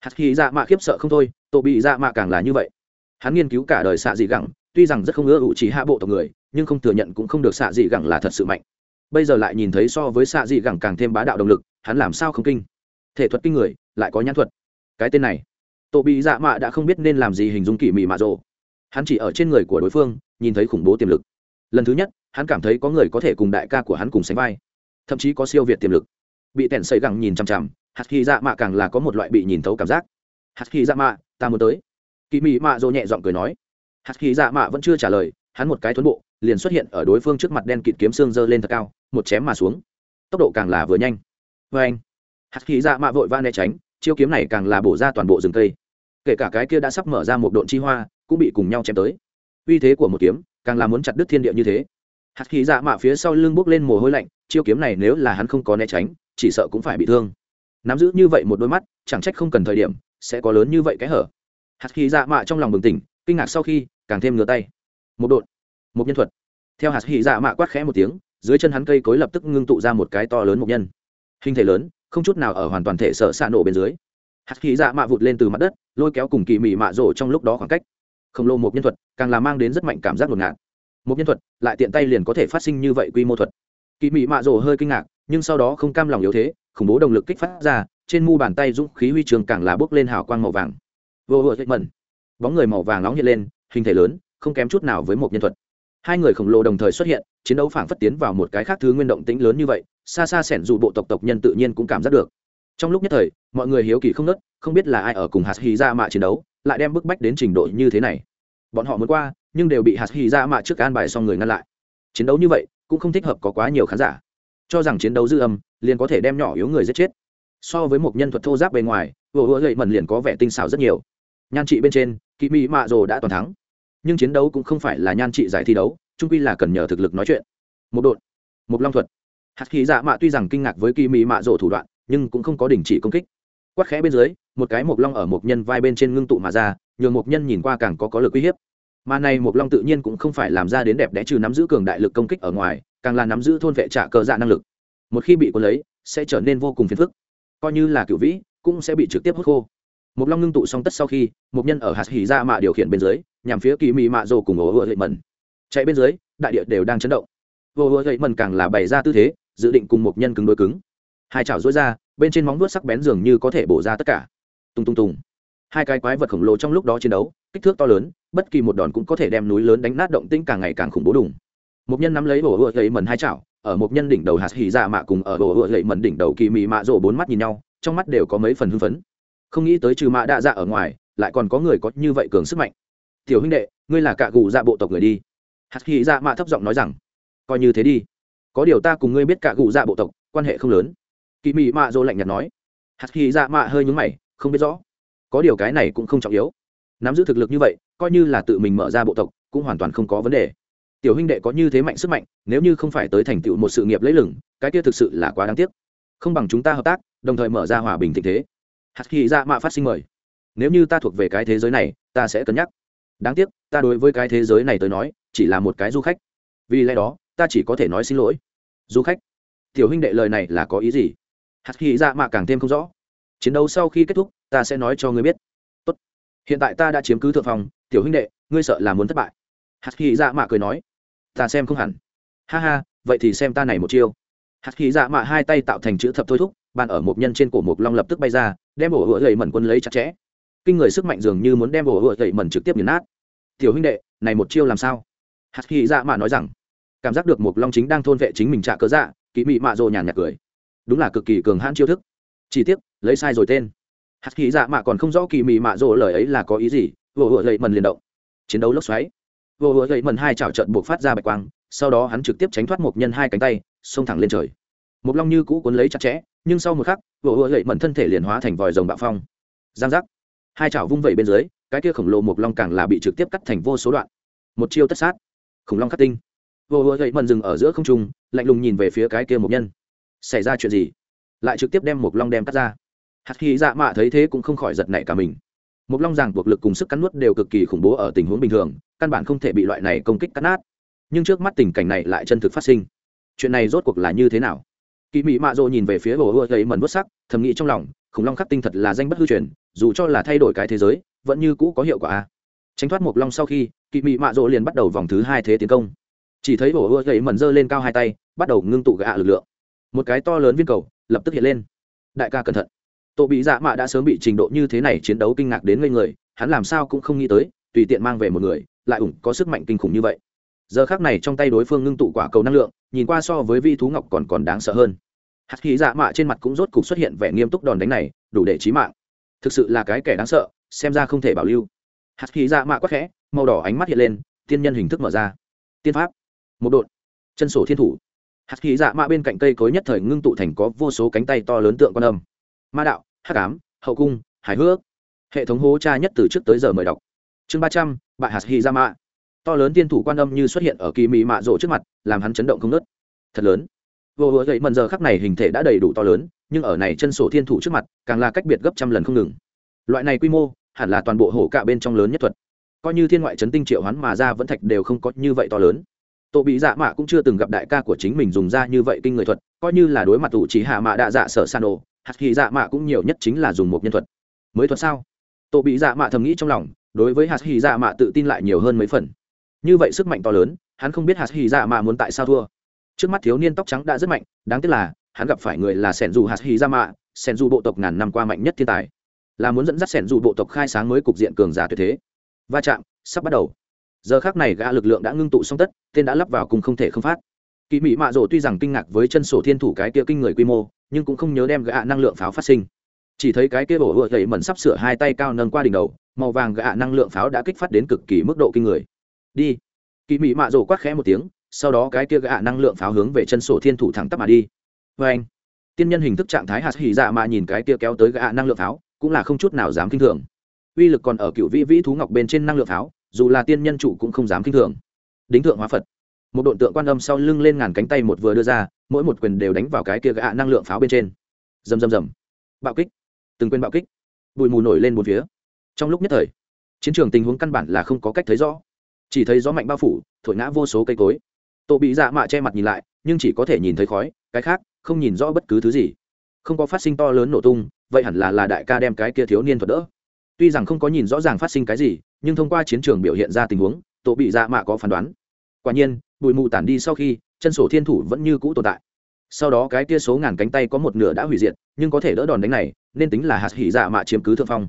Hạt khí dạ mạ khiếp sợ không thôi tổ bị dạ mạ càng là như vậy. Hắn nghiên cứu cả đời xạ dị gẳng, tuy rằng rất không ưa ủ chỉ hạ bộ tộc người, nhưng không thừa nhận cũng không được xạ dị gẳng là thật sự mạnh. Bây giờ lại nhìn thấy so với xạ dị gẳng càng thêm bá đạo động lực, hắn làm sao không kinh? Thể thuật kinh người, lại có nhãn thuật. Cái tên này tổ bị dạ mạ đã không biết nên làm gì hình dung kỳ mị mạ rộ hắn chỉ ở trên người của đối phương, nhìn thấy khủng bố tiềm lực. Lần thứ nhất, hắn cảm thấy có người có thể cùng đại ca của hắn cùng sánh vai. Thậm chí có siêu việt tiềm lực. Bị tẻn xây gẳng nhìn chằm chằm, hạt khi dạ mạ càng là có một loại bị nhìn thấu cảm giác. Hạt khi dạ mạ, ta muốn tới. Kỳ mị mạ rộ nhẹ giọng cười nói. Hạt khi dạ mạ vẫn chưa trả lời, hắn một cái thuấn bộ, liền xuất hiện ở đối phương trước mặt đen kịt kiếm xương dơ lên thật cao, một chém mà xuống. Tốc độ càng là vừa nhanh. Vê anh hạt khi dạ mạ vội va né tránh, chiêu kiếm này càng là bổ ra toàn bộ rừng cây kể cả cái kia đã sắp mở ra một độn chi hoa, cũng bị cùng nhau chém tới. Uy thế của một kiếm, càng là muốn chặt đứt thiên địa như thế. Hạt khí dạ mạ phía sau lưng bốc lên mồ hôi lạnh, chiêu kiếm này nếu là hắn không có né tránh, chỉ sợ cũng phải bị thương. Nắm giữ như vậy một đôi mắt, chẳng trách không cần thời điểm, sẽ có lớn như vậy cái hở. Hạt khí dạ mạ trong lòng bừng tỉnh, kinh ngạc sau khi, càng thêm ngửa tay. Một đột một nhân thuật. Theo hạt khí dạ mạ quát khẽ một tiếng, dưới chân hắn cây cối lập tức ngưng tụ ra một cái to lớn một nhân. Hình thể lớn, không chút nào ở hoàn toàn thể sợ xạ nổ bên dưới hạt khí dạ mạ vụt lên từ mặt đất, lôi kéo cùng kỳ mị mạ rổ trong lúc đó khoảng cách. Khổng lồ một nhân thuật càng là mang đến rất mạnh cảm giác ngột ngạt. Một nhân thuật lại tiện tay liền có thể phát sinh như vậy quy mô thuật. Kỳ mị mạ rổ hơi kinh ngạc, nhưng sau đó không cam lòng yếu thế, khủng bố động lực kích phát ra, trên mu bàn tay dũng khí huy trường càng là bước lên hào quang màu vàng. Vô vô mẩn. Bóng người màu vàng nóng hiện lên, hình thể lớn, không kém chút nào với một nhân thuật. Hai người khổng lồ đồng thời xuất hiện, chiến đấu phảng phất tiến vào một cái khác thứ nguyên động tĩnh lớn như vậy, xa xa xẻn dù bộ tộc tộc nhân tự nhiên cũng cảm giác được trong lúc nhất thời, mọi người hiếu kỳ không nớt không biết là ai ở cùng hạt hy ra mạ chiến đấu, lại đem bức bách đến trình độ như thế này. Bọn họ muốn qua, nhưng đều bị hạt hy ra mạ trước an bài xong người ngăn lại. Chiến đấu như vậy, cũng không thích hợp có quá nhiều khán giả. Cho rằng chiến đấu dư âm, liền có thể đem nhỏ yếu người giết chết. So với một nhân thuật thô giáp bề ngoài, vừa vừa gậy mần liền có vẻ tinh xảo rất nhiều. Nhan trị bên trên Kỵ mỹ mạ rồ đã toàn thắng. Nhưng chiến đấu cũng không phải là nhan trị giải thi đấu trung quy là cần nhờ thực lực nói chuyện. Một đội một long thuật. Hạt khí dạ mạ tuy rằng kinh ngạc với kỳ mỹ mạ rồ thủ đoạn nhưng cũng không có đình chỉ công kích. Quắc khẽ bên dưới, một cái mộc long ở một nhân vai bên trên ngưng tụ mà ra, nhường một nhân nhìn qua càng có có lực uy hiếp. Mà này mộc long tự nhiên cũng không phải làm ra đến đẹp đẽ trừ nắm giữ cường đại lực công kích ở ngoài, càng là nắm giữ thôn vệ trả cờ dạ năng lực. Một khi bị cuốn lấy, sẽ trở nên vô cùng phiền phức. Coi như là cựu vĩ, cũng sẽ bị trực tiếp hút khô. Mộc long ngưng tụ xong tất sau khi, mộc nhân ở hạt hỉ ra mạ điều khiển bên dưới, nhằm phía kỳ mị mạ rồ cùng ổ ựa dậy mần chạy bên dưới, đại địa đều đang chấn động. Ổ ựa dậy mần càng là bày ra tư thế, dự định cùng mộc nhân cứng đôi cứng hai chảo rối ra, bên trên móng vuốt sắc bén dường như có thể bổ ra tất cả. Tung tung tung. Hai cái quái vật khổng lồ trong lúc đó chiến đấu, kích thước to lớn, bất kỳ một đòn cũng có thể đem núi lớn đánh nát động tĩnh càng ngày càng khủng bố đủng một nhân nắm lấy bổ ựa gậy mần hai chảo, ở một nhân đỉnh đầu hạt hỉ ra mạ cùng ở bổ ựa gậy mần đỉnh đầu kỳ mị mạ rổ bốn mắt nhìn nhau, trong mắt đều có mấy phần hưng phấn. Không nghĩ tới trừ mạ đa dạ ở ngoài, lại còn có người có như vậy cường sức mạnh. Tiểu huynh đệ, ngươi là cạ gù dạ bộ tộc người đi. Hạt khí dạ mạ thấp giọng nói rằng. Coi như thế đi. Có điều ta cùng ngươi biết cạ gù dạ bộ tộc, quan hệ không lớn kỳ mị mạ dô lạnh nhạt nói. Hạt khi dạ mạ hơi nhúng mày, không biết rõ. Có điều cái này cũng không trọng yếu. Nắm giữ thực lực như vậy, coi như là tự mình mở ra bộ tộc, cũng hoàn toàn không có vấn đề. Tiểu huynh đệ có như thế mạnh sức mạnh, nếu như không phải tới thành tựu một sự nghiệp lấy lừng, cái kia thực sự là quá đáng tiếc. Không bằng chúng ta hợp tác, đồng thời mở ra hòa bình tình thế. Hạt khi Dạ mạ phát sinh mời. Nếu như ta thuộc về cái thế giới này, ta sẽ cân nhắc. Đáng tiếc, ta đối với cái thế giới này tới nói, chỉ là một cái du khách. Vì lẽ đó, ta chỉ có thể nói xin lỗi. Du khách. Tiểu huynh đệ lời này là có ý gì? Hạt khi Dạ mạ càng thêm không rõ. Chiến đấu sau khi kết thúc, ta sẽ nói cho ngươi biết. Tốt. hiện tại ta đã chiếm cứ thượng phòng. Tiểu huynh đệ, ngươi sợ là muốn thất bại. Hạt khi Dạ mạ cười nói. Ta xem không hẳn. Ha ha, vậy thì xem ta này một chiêu. Hạt khí dạ mạ hai tay tạo thành chữ thập thôi thúc, bàn ở một nhân trên cổ mục long lập tức bay ra, đem ổ hựa gậy mẩn quân lấy chặt chẽ. Kinh người sức mạnh dường như muốn đem ổ hựa gậy mẩn trực tiếp nghiền nát. Tiểu huynh đệ, này một chiêu làm sao? Hạt khí dạ mạ nói rằng. Cảm giác được mục long chính đang thôn vệ chính mình trả cớ dạ kỹ mị mạ rồ nhàn nhạt cười đúng là cực kỳ cường hãn chiêu thức. Chỉ tiếc, lấy sai rồi tên. Hạt khí dạ mạ còn không rõ kỳ mị mạ rỗ lời ấy là có ý gì, vừa vừa dậy mần liền động. Chiến đấu lốc xoáy. Vừa vừa dậy mần hai chảo trận buộc phát ra bạch quang, sau đó hắn trực tiếp tránh thoát một nhân hai cánh tay, xông thẳng lên trời. Một long như cũ cuốn lấy chặt chẽ, nhưng sau một khắc, vừa vừa dậy mần thân thể liền hóa thành vòi rồng bạo phong. Giang giác. Hai chảo vung vẩy bên dưới, cái kia khổng lồ một long càng là bị trực tiếp cắt thành vô số đoạn. Một chiêu tất sát. Khủng long cắt tinh. Vừa vừa dậy mần dừng ở giữa không trung, lạnh lùng nhìn về phía cái kia một nhân xảy ra chuyện gì? Lại trực tiếp đem một long đem cắt ra. Hạt hy dạ mạ thấy thế cũng không khỏi giật nảy cả mình. Một long rằng buộc lực cùng sức cắn nuốt đều cực kỳ khủng bố ở tình huống bình thường, căn bản không thể bị loại này công kích cắt nát. Nhưng trước mắt tình cảnh này lại chân thực phát sinh. Chuyện này rốt cuộc là như thế nào? Kỳ mỹ mạ rộ nhìn về phía hồ ưa thấy mẩn vớt sắc, thầm nghĩ trong lòng, khủng long khắc tinh thật là danh bất hư truyền, dù cho là thay đổi cái thế giới, vẫn như cũ có hiệu quả. Tránh thoát một long sau khi kỳ mỹ mạ rộ liền bắt đầu vòng thứ hai thế tiến công. Chỉ thấy bổ ưa gậy mẩn giơ lên cao hai tay, bắt đầu ngưng tụ gạ lực lượng một cái to lớn viên cầu lập tức hiện lên. Đại ca cẩn thận. Tổ bị dạ mạ đã sớm bị trình độ như thế này chiến đấu kinh ngạc đến ngây người, hắn làm sao cũng không nghĩ tới, tùy tiện mang về một người, lại ủng có sức mạnh kinh khủng như vậy. Giờ khác này trong tay đối phương ngưng tụ quả cầu năng lượng, nhìn qua so với vi thú ngọc còn còn đáng sợ hơn. Hạt khí dạ mạ trên mặt cũng rốt cục xuất hiện vẻ nghiêm túc đòn đánh này, đủ để trí mạng. Thực sự là cái kẻ đáng sợ, xem ra không thể bảo lưu. Hạt khí dạ mạ quắc khẽ, màu đỏ ánh mắt hiện lên, tiên nhân hình thức mở ra. Tiên pháp. Một đột chân sổ thiên thủ hạt khí dạ mạ bên cạnh cây cối nhất thời ngưng tụ thành có vô số cánh tay to lớn tượng quan âm. Ma đạo, hắc ám, hậu cung hài hước. Hệ thống hố cha nhất từ trước tới giờ mời đọc. Chương ba trăm, bại hạt khí ra mạ to lớn tiên thủ quan âm như xuất hiện ở kỳ mị mạ rộ trước mặt, làm hắn chấn động không nớt thật lớn. Vô hứa gậy mần giờ khắc này hình thể đã đầy đủ to lớn, nhưng ở này chân sổ thiên thủ trước mặt, càng là cách biệt gấp trăm lần không ngừng. Loại này quy mô, hẳn là toàn bộ hổ cạ bên trong lớn nhất thuật. Coi như thiên ngoại chấn tinh triệu hoán mà ra vẫn thạch đều không có như vậy to lớn tổ bị dạ mạ cũng chưa từng gặp đại ca của chính mình dùng ra như vậy kinh người thuật, coi như là đối mặt tụ chỉ hạ mạ đạ dạ sở san đồ hạt kỳ dạ mạ cũng nhiều nhất chính là dùng một nhân thuật. Mới thuật sao? Tổ bị dạ mạ thầm nghĩ trong lòng, đối với hạt kỳ dạ mạ tự tin lại nhiều hơn mấy phần. Như vậy sức mạnh to lớn, hắn không biết hạt hy dạ mạ muốn tại sao thua. Trước mắt thiếu niên tóc trắng đã rất mạnh, đáng tiếc là, hắn gặp phải người là sẻn dù hạt hy dạ mạ, sẻn dù bộ tộc ngàn năm qua mạnh nhất thiên tài. Là muốn dẫn dắt sẻn dù bộ tộc khai sáng mới cục diện cường giả tuyệt thế. Va chạm, sắp bắt đầu giờ khác này gã lực lượng đã ngưng tụ xong tất, tên đã lắp vào cùng không thể không phát. Kỳ mỹ mạ rổ tuy rằng kinh ngạc với chân sổ thiên thủ cái kia kinh người quy mô, nhưng cũng không nhớ đem gã năng lượng pháo phát sinh. Chỉ thấy cái kia bổ vừa gậy mẩn sắp sửa hai tay cao nâng qua đỉnh đầu, màu vàng gã năng lượng pháo đã kích phát đến cực kỳ mức độ kinh người. Đi. Kỳ mỹ mạ rổ quát khẽ một tiếng, sau đó cái kia gã năng lượng pháo hướng về chân sổ thiên thủ thẳng tắp mà đi. Vê anh, tiên nhân hình thức trạng thái hạt hỉ dạ mà nhìn cái kia kéo tới gã năng lượng pháo, cũng là không chút nào dám kinh thường. Uy lực còn ở cựu vĩ vĩ thú ngọc bên trên năng lượng pháo dù là tiên nhân chủ cũng không dám kinh thường. Đính thượng hóa phật. Một độn tượng quan âm sau lưng lên ngàn cánh tay một vừa đưa ra, mỗi một quyền đều đánh vào cái kia gạ năng lượng pháo bên trên. Rầm rầm rầm. Bạo kích. Từng quyền bạo kích. Bụi mù nổi lên một phía. Trong lúc nhất thời, chiến trường tình huống căn bản là không có cách thấy rõ. Chỉ thấy gió mạnh bao phủ, thổi ngã vô số cây cối. Tổ bị dạ mạ che mặt nhìn lại, nhưng chỉ có thể nhìn thấy khói, cái khác, không nhìn rõ bất cứ thứ gì. Không có phát sinh to lớn nổ tung, vậy hẳn là là đại ca đem cái kia thiếu niên thuật đỡ tuy rằng không có nhìn rõ ràng phát sinh cái gì, nhưng thông qua chiến trường biểu hiện ra tình huống tổ bị dạ mạ có phán đoán. Quả nhiên, bụi mù tản đi sau khi, chân sổ thiên thủ vẫn như cũ tồn tại. Sau đó cái kia số ngàn cánh tay có một nửa đã hủy diệt, nhưng có thể đỡ đòn đánh này, nên tính là hạt hỉ dạ mạ chiếm cứ thượng phong.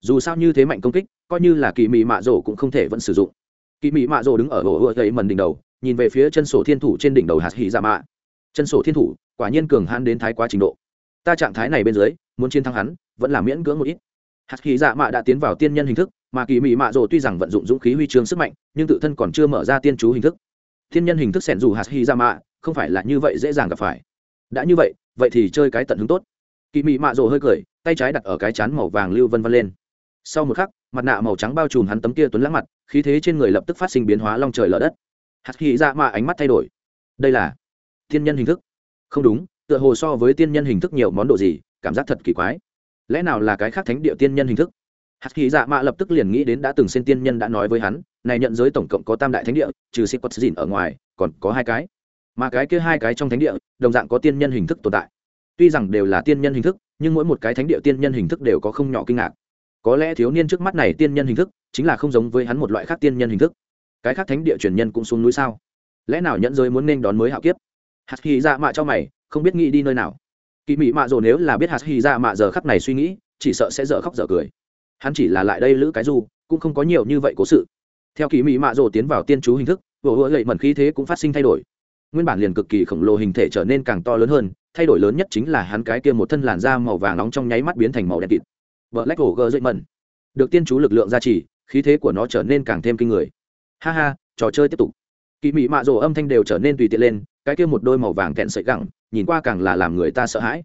Dù sao như thế mạnh công kích, coi như là kỳ mị mạ rổ cũng không thể vẫn sử dụng. Kỳ mị mạ rổ đứng ở ổ ựa gậy mần đỉnh đầu, nhìn về phía chân sổ thiên thủ trên đỉnh đầu hạt hỉ dạ mạ. Chân sổ thiên thủ, quả nhiên cường hãn đến thái quá trình độ. Ta trạng thái này bên dưới, muốn chiến thắng hắn, vẫn là miễn cưỡng một ít hạt khí dạ mạ đã tiến vào tiên nhân hình thức, mà kỳ mị mạ rồ tuy rằng vận dụng dũng khí huy chương sức mạnh, nhưng tự thân còn chưa mở ra tiên chú hình thức. Tiên nhân hình thức sẻn dù hạt hỉ dạ mạ, không phải là như vậy dễ dàng gặp phải. Đã như vậy vậy thì chơi cái tận hứng tốt. Kỳ mị mạ rồ hơi cười, tay trái đặt ở cái chán màu vàng lưu vân vân lên. Sau một khắc, mặt nạ màu trắng bao trùm hắn tấm kia tuấn lãng mặt, khí thế trên người lập tức phát sinh biến hóa long trời lở đất. Hạt hy dạ mạ ánh mắt thay đổi. Đây là tiên nhân hình thức. Không đúng, tựa hồ so với tiên nhân hình thức nhiều món đồ gì, cảm giác thật kỳ quái lẽ nào là cái khác thánh địa tiên nhân hình thức? Hạt khí dạ mạ lập tức liền nghĩ đến đã từng xin tiên nhân đã nói với hắn, này nhận giới tổng cộng có tam đại thánh địa, trừ sĩ quất dìn ở ngoài, còn có hai cái. Mà cái kia hai cái trong thánh địa, đồng dạng có tiên nhân hình thức tồn tại. Tuy rằng đều là tiên nhân hình thức, nhưng mỗi một cái thánh địa tiên nhân hình thức đều có không nhỏ kinh ngạc. Có lẽ thiếu niên trước mắt này tiên nhân hình thức, chính là không giống với hắn một loại khác tiên nhân hình thức. Cái khác thánh địa truyền nhân cũng xuống núi sao? Lẽ nào nhẫn giới muốn nên đón mới hạo kiếp? Hạt khí dạ mạ cho mày, không biết nghĩ đi nơi nào kỳ mị mạ Rồ nếu là biết hạt hy ra dạ mạ giờ khắc này suy nghĩ, chỉ sợ sẽ dở khóc dở cười. Hắn chỉ là lại đây lữ cái du, cũng không có nhiều như vậy cố sự. Theo kỳ mị mạ rồ tiến vào tiên chú hình thức, vừa vừa gậy mẩn khí thế cũng phát sinh thay đổi. Nguyên bản liền cực kỳ khổng lồ hình thể trở nên càng to lớn hơn, thay đổi lớn nhất chính là hắn cái kia một thân làn da màu vàng nóng trong nháy mắt biến thành màu đen kịt. Vợ lách hổ gơ dậy mẩn. Được tiên chú lực lượng gia trì, khí thế của nó trở nên càng thêm kinh người. Ha ha, trò chơi tiếp tục. Kỳ mị mạ rồ âm thanh đều trở nên tùy tiện lên cái kia một đôi màu vàng kẹn sợi gẳng, nhìn qua càng là làm người ta sợ hãi.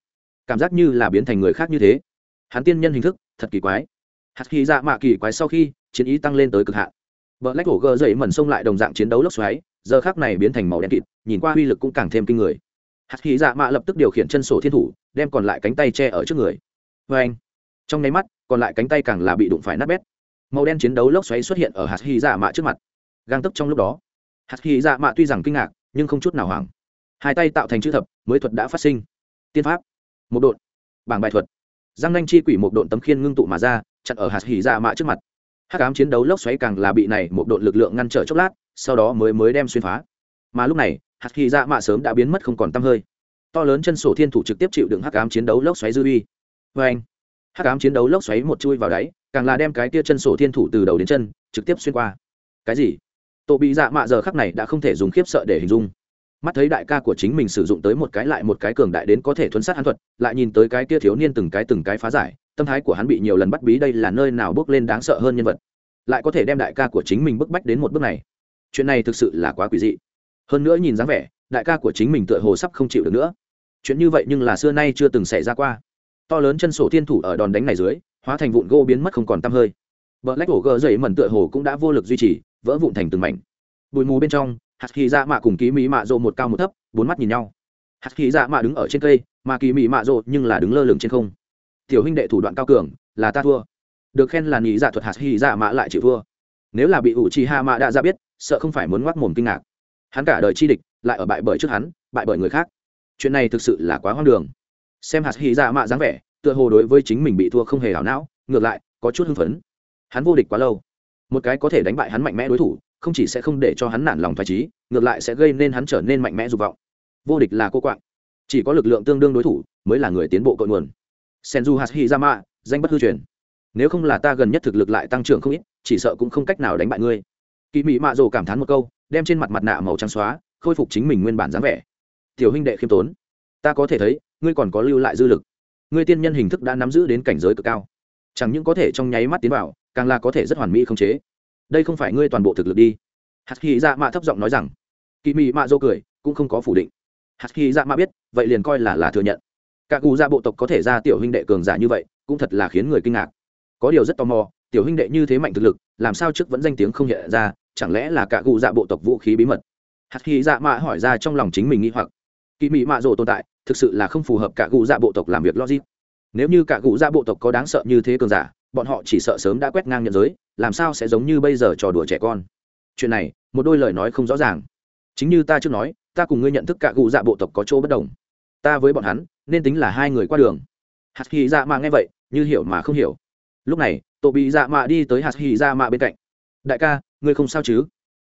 Cảm giác như là biến thành người khác như thế. Hắn tiên nhân hình thức, thật kỳ quái. Hạt khi dạ mạ kỳ quái sau khi, chiến ý tăng lên tới cực hạn. Vợ lách hổ gơ dậy mẩn xông lại đồng dạng chiến đấu lốc xoáy, giờ khác này biến thành màu đen kịt, nhìn qua uy lực cũng càng thêm kinh người. Hạt khí dạ mạ lập tức điều khiển chân sổ thiên thủ, đem còn lại cánh tay che ở trước người. Vê anh, trong nháy mắt, còn lại cánh tay càng là bị đụng phải nát bét. Màu đen chiến đấu lốc xoáy xuất hiện ở hạt khí dạ mạ trước mặt. Gang tấp trong lúc đó, hạt khí dạ mạ tuy rằng kinh ngạc nhưng không chút nào hoảng. Hai tay tạo thành chữ thập, mới thuật đã phát sinh. Tiên pháp, một độn, bảng bài thuật. Giang nanh chi quỷ một độn tấm khiên ngưng tụ mà ra, chặn ở hạt hỉ dạ mạ trước mặt. Hắc ám chiến đấu lốc xoáy càng là bị này một độn lực lượng ngăn trở chốc lát, sau đó mới mới đem xuyên phá. Mà lúc này, hạt hỉ dạ mạ sớm đã biến mất không còn tăm hơi. To lớn chân sổ thiên thủ trực tiếp chịu đựng hắc ám chiến đấu lốc xoáy dư uy. Vê anh, hắc ám chiến đấu lốc xoáy một chui vào đáy, càng là đem cái tia chân sổ thiên thủ từ đầu đến chân, trực tiếp xuyên qua. Cái gì? Tổ bị dạ mạ giờ khắc này đã không thể dùng khiếp sợ để hình dung. Mắt thấy đại ca của chính mình sử dụng tới một cái lại một cái cường đại đến có thể thuấn sát hắn thuật, lại nhìn tới cái kia thiếu niên từng cái từng cái phá giải, tâm thái của hắn bị nhiều lần bắt bí đây là nơi nào bước lên đáng sợ hơn nhân vật. Lại có thể đem đại ca của chính mình bức bách đến một bước này. Chuyện này thực sự là quá quỷ dị. Hơn nữa nhìn dáng vẻ, đại ca của chính mình tựa hồ sắp không chịu được nữa. Chuyện như vậy nhưng là xưa nay chưa từng xảy ra qua. To lớn chân sổ thiên thủ ở đòn đánh này dưới, hóa thành vụn gỗ biến mất không còn t hơi. Vợ lách hổ gờ dậy mẩn tựa hồ cũng đã vô lực duy trì vỡ vụn thành từng mảnh. Bụi mù bên trong, hạt khí dạ mạ cùng ký mỹ mạ rộ một cao một thấp, bốn mắt nhìn nhau. Hạt khí dạ mạ đứng ở trên cây, mà kỳ mỹ mạ rộ nhưng là đứng lơ lửng trên không. Tiểu huynh đệ thủ đoạn cao cường, là ta thua. Được khen là nghĩ dạ thuật hạt khí dạ mạ lại chịu thua. Nếu là bị ủ trì hạ mạ đã ra biết, sợ không phải muốn ngoác mồm kinh ngạc. Hắn cả đời chi địch, lại ở bại bởi trước hắn, bại bởi người khác. Chuyện này thực sự là quá hoang đường. Xem hạt hy dạ mạ dáng vẻ, tựa hồ đối với chính mình bị thua không hề hảo não, ngược lại, có chút hưng phấn. Hắn vô địch quá lâu một cái có thể đánh bại hắn mạnh mẽ đối thủ, không chỉ sẽ không để cho hắn nản lòng thoải trí ngược lại sẽ gây nên hắn trở nên mạnh mẽ dục vọng. Vô địch là cô quạng. Chỉ có lực lượng tương đương đối thủ mới là người tiến bộ cội nguồn. Senju Hashirama ra danh bất hư truyền. Nếu không là ta gần nhất thực lực lại tăng trưởng không ít, chỉ sợ cũng không cách nào đánh bại ngươi. Kỳ mỹ mạ rồ cảm thán một câu, đem trên mặt mặt nạ màu trắng xóa, khôi phục chính mình nguyên bản dáng vẻ. Tiểu huynh đệ khiêm tốn, ta có thể thấy, ngươi còn có lưu lại dư lực. Ngươi tiên nhân hình thức đã nắm giữ đến cảnh giới cực cao. Chẳng những có thể trong nháy mắt tiến vào càng là có thể rất hoàn mỹ không chế. Đây không phải ngươi toàn bộ thực lực đi. Hạt khi dạ mạ thấp giọng nói rằng. Kỳ mị mạ dô cười, cũng không có phủ định. Hạt khi dạ mạ biết, vậy liền coi là là thừa nhận. Cả cụ dạ bộ tộc có thể ra tiểu huynh đệ cường giả như vậy, cũng thật là khiến người kinh ngạc. Có điều rất tò mò, tiểu huynh đệ như thế mạnh thực lực, làm sao trước vẫn danh tiếng không hiện ra, chẳng lẽ là cả cụ dạ bộ tộc vũ khí bí mật? Hạt khi dạ mạ hỏi ra trong lòng chính mình nghĩ hoặc. Kỳ mị mạ dô tồn tại, thực sự là không phù hợp cả cụ dạ bộ tộc làm việc logic. Nếu như cả cụ dạ bộ tộc có đáng sợ như thế cường giả bọn họ chỉ sợ sớm đã quét ngang nhận giới, làm sao sẽ giống như bây giờ trò đùa trẻ con? Chuyện này, một đôi lời nói không rõ ràng. Chính như ta trước nói, ta cùng ngươi nhận thức cả cụ dạ bộ tộc có chỗ bất đồng. Ta với bọn hắn, nên tính là hai người qua đường. Hạt hy dạ mạ nghe vậy, như hiểu mà không hiểu. Lúc này, tổ bị dạ mạ đi tới hạt hy dạ mạ bên cạnh. Đại ca, ngươi không sao chứ?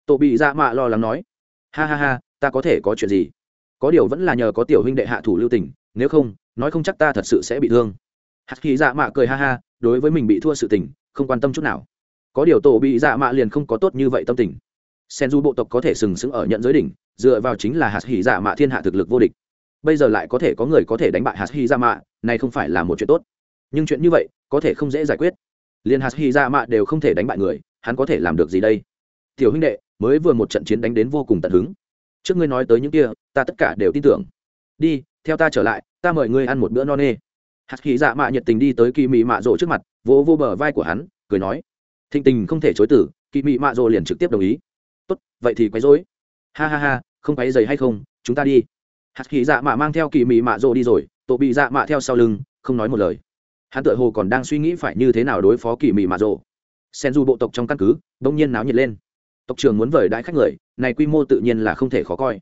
Tổ bị dạ mạ lo lắng nói. Ha ha ha, ta có thể có chuyện gì? Có điều vẫn là nhờ có tiểu huynh đệ hạ thủ lưu tình, nếu không, nói không chắc ta thật sự sẽ bị thương hạt khi dạ mạ cười ha ha, đối với mình bị thua sự tình, không quan tâm chút nào. Có điều tổ bị dạ mạ liền không có tốt như vậy tâm tình. Sen du bộ tộc có thể sừng sững ở nhận giới đỉnh, dựa vào chính là hạt hỉ dạ mạ thiên hạ thực lực vô địch. Bây giờ lại có thể có người có thể đánh bại hạt hỉ dạ mạ, này không phải là một chuyện tốt. Nhưng chuyện như vậy, có thể không dễ giải quyết. Liền hạt hỉ dạ mạ đều không thể đánh bại người, hắn có thể làm được gì đây? Tiểu huynh đệ, mới vừa một trận chiến đánh đến vô cùng tận hứng. Trước ngươi nói tới những kia, ta tất cả đều tin tưởng. Đi, theo ta trở lại, ta mời ngươi ăn một bữa no nê hạt khí dạ mạ nhiệt tình đi tới kỳ mị mạ rỗ trước mặt, vỗ vô bờ vai của hắn, cười nói, thịnh tình không thể chối tử kỳ mị mạ rỗ liền trực tiếp đồng ý. Tốt, vậy thì quấy dối ha ha ha, không quấy giày hay không, chúng ta đi. Hạt khí dạ mạ mang theo kỳ mị mạ rỗ đi rồi, tổ bị dạ mạ theo sau lưng, không nói một lời. Hắn tự hồ còn đang suy nghĩ phải như thế nào đối phó kỳ mị mạ rỗ sen du bộ tộc trong căn cứ, bỗng nhiên náo nhiệt lên. Tộc trưởng muốn vời đãi khách người, này quy mô tự nhiên là không thể khó coi.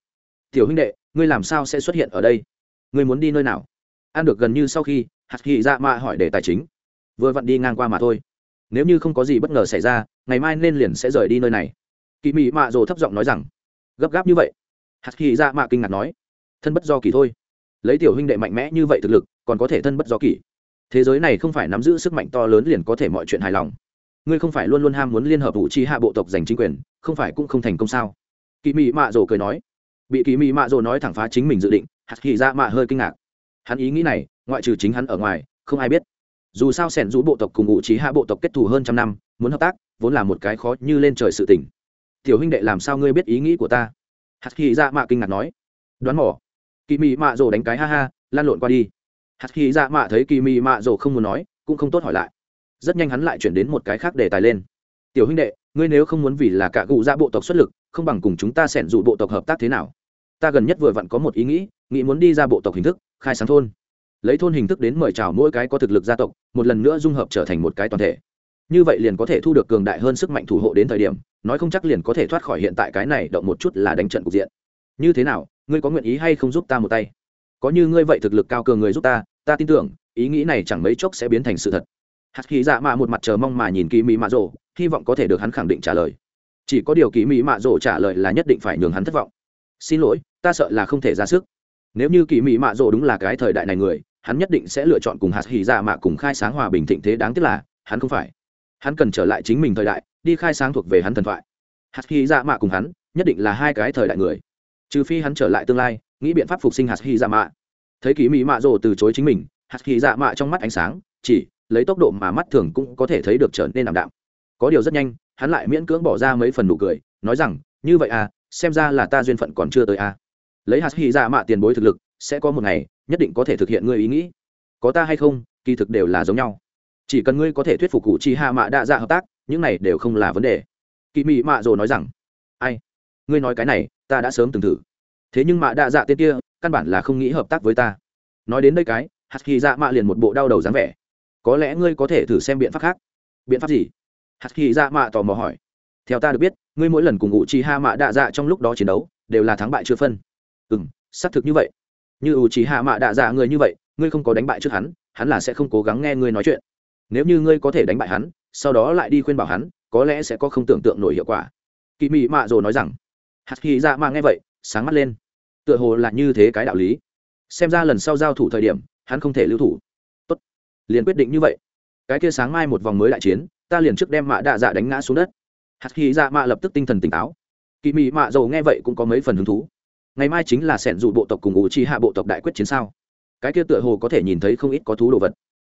Tiểu huynh đệ, ngươi làm sao sẽ xuất hiện ở đây? Ngươi muốn đi nơi nào? Ăn được gần như sau khi hạt khí dạ mạ hỏi để tài chính. Vừa vặn đi ngang qua mà thôi. Nếu như không có gì bất ngờ xảy ra, ngày mai nên liền sẽ rời đi nơi này. Kỳ mị mạ rồ thấp giọng nói rằng, gấp gáp như vậy. Hạt khí dạ mạ kinh ngạc nói, thân bất do kỳ thôi. Lấy tiểu huynh đệ mạnh mẽ như vậy thực lực, còn có thể thân bất do kỳ thế giới này không phải nắm giữ sức mạnh to lớn liền có thể mọi chuyện hài lòng. Ngươi không phải luôn luôn ham muốn liên hợp vũ chi hạ bộ tộc giành chính quyền, không phải cũng không thành công sao? Kỳ mị mạ rồ cười nói. Bị kỳ mị mạ rồ nói thẳng phá chính mình dự định, hạt khí dạ mạ hơi kinh ngạc. Hắn ý nghĩ này ngoại trừ chính hắn ở ngoài, không ai biết. Dù sao sẻn rũ bộ tộc cùng ngụ trí hạ bộ tộc kết thù hơn trăm năm, muốn hợp tác, vốn là một cái khó như lên trời sự tỉnh tiểu huynh đệ làm sao ngươi biết ý nghĩ của ta? Hạt khí ra dạ mạ kinh ngạc nói. Đoán mỏ kỳ mị mạ rồ đánh cái ha ha, lan lộn qua đi. Hạt khí ra dạ mạ thấy kỳ mị mạ rồ không muốn nói, cũng không tốt hỏi lại. Rất nhanh hắn lại chuyển đến một cái khác đề tài lên. Tiểu huynh đệ, ngươi nếu không muốn vì là cả cụ ra dạ bộ tộc xuất lực, không bằng cùng chúng ta sẻn rủ bộ tộc hợp tác thế nào? Ta gần nhất vừa vặn có một ý nghĩ nghĩ muốn đi ra bộ tộc hình thức, khai sáng thôn lấy thôn hình thức đến mời chào mỗi cái có thực lực gia tộc, một lần nữa dung hợp trở thành một cái toàn thể. Như vậy liền có thể thu được cường đại hơn sức mạnh thủ hộ đến thời điểm, nói không chắc liền có thể thoát khỏi hiện tại cái này động một chút là đánh trận cục diện. Như thế nào, ngươi có nguyện ý hay không giúp ta một tay? Có như ngươi vậy thực lực cao cường người giúp ta ta tin tưởng, ý nghĩ này chẳng mấy chốc sẽ biến thành sự thật. Hạt khí dạ mạ một mặt chờ mong mà nhìn kỳ mỹ mạ rồ, hy vọng có thể được hắn khẳng định trả lời. Chỉ có điều kỳ mỹ mạ rồ trả lời là nhất định phải nhường hắn thất vọng. Xin lỗi, ta sợ là không thể ra sức. Nếu như kỳ mỹ mạ rồ đúng là cái thời đại này người hắn nhất định sẽ lựa chọn cùng hạt hỉ dạ mạ cùng khai sáng hòa bình thịnh thế đáng tiếc là, hắn không phải. Hắn cần trở lại chính mình thời đại, đi khai sáng thuộc về hắn thần thoại. Hạt hỉ dạ mạ cùng hắn, nhất định là hai cái thời đại người. Trừ phi hắn trở lại tương lai, nghĩ biện pháp phục sinh hạt hỉ dạ mạ. Thấy kỳ mỹ mạ rồ từ chối chính mình, hạt hỉ dạ mạ trong mắt ánh sáng, chỉ lấy tốc độ mà mắt thường cũng có thể thấy được trở nên ảm đạm. Có điều rất nhanh, hắn lại miễn cưỡng bỏ ra mấy phần nụ cười, nói rằng, như vậy à xem ra là ta duyên phận còn chưa tới à. Lấy hạt hy dạ mạ tiền bối thực lực sẽ có một ngày, nhất định có thể thực hiện ngươi ý nghĩ. Có ta hay không, kỳ thực đều là giống nhau. Chỉ cần ngươi có thể thuyết phục cụ chi hạ mạ đa dạ hợp tác, những này đều không là vấn đề. Kỳ mị mạ rồi nói rằng, ai, ngươi nói cái này, ta đã sớm từng thử. Thế nhưng mạ đa dạ tên kia, căn bản là không nghĩ hợp tác với ta. Nói đến đây cái, hạt kỳ dạ mạ liền một bộ đau đầu dáng vẻ. Có lẽ ngươi có thể thử xem biện pháp khác. Biện pháp gì? Hạt kỳ dạ mạ tò mò hỏi. Theo ta được biết, ngươi mỗi lần cùng ngụ chi ha mạ đạ dạ trong lúc đó chiến đấu, đều là thắng bại chưa phân. Ừ m xác thực như vậy như ủ chỉ hạ mạ đạ dạ người như vậy ngươi không có đánh bại trước hắn hắn là sẽ không cố gắng nghe ngươi nói chuyện. Nếu như ngươi có thể đánh bại hắn sau đó lại đi khuyên bảo hắn có lẽ sẽ có không tưởng tượng nổi hiệu quả. Kỳ mị mạ rồi nói rằng. Hạt kỳ dạ mạ nghe vậy sáng mắt lên. Tựa hồ là như thế cái đạo lý. Xem ra lần sau giao thủ thời điểm hắn không thể lưu thủ. Tốt, liền quyết định như vậy. Cái kia sáng mai một vòng mới đại chiến ta liền trước đem mạ đạ dạ đánh ngã xuống đất. Hạt khi dạ mạ lập tức tinh thần tỉnh táo. Kỳ mị mạ dầu nghe vậy cũng có mấy phần hứng thú ngày mai chính là sẻn dụ bộ tộc cùng ủ chi hạ bộ tộc đại quyết chiến sao? Cái kia tựa hồ có thể nhìn thấy không ít có thú đồ vật.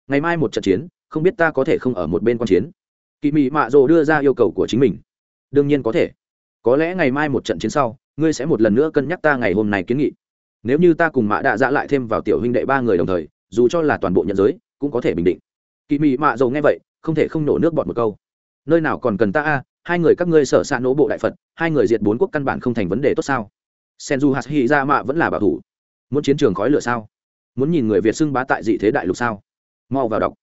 Ngày mai một trận chiến, không biết ta có thể không ở một bên quan chiến. Kỳ mị mạ dầu đưa ra yêu cầu của chính mình. Đương nhiên có thể. Có lẽ ngày mai một trận chiến sau, ngươi sẽ một lần nữa cân nhắc ta ngày hôm nay kiến nghị. Nếu như ta cùng mạ đạ dạ lại thêm vào tiểu huynh đệ ba người đồng thời, dù cho là toàn bộ nhận giới, cũng có thể bình định. Kỳ mị mạ dầu nghe vậy, không thể không nổ nước bọt một câu. Nơi nào còn cần ta a? Hai người các ngươi sở s nỗ bộ đại phật, hai người diệt bốn quốc căn bản không thành vấn đề tốt sao? Senju hạt hy ra mạ vẫn là bảo thủ. Muốn chiến trường khói lửa sao? Muốn nhìn người việt xưng bá tại dị thế đại lục sao? Mau vào đọc.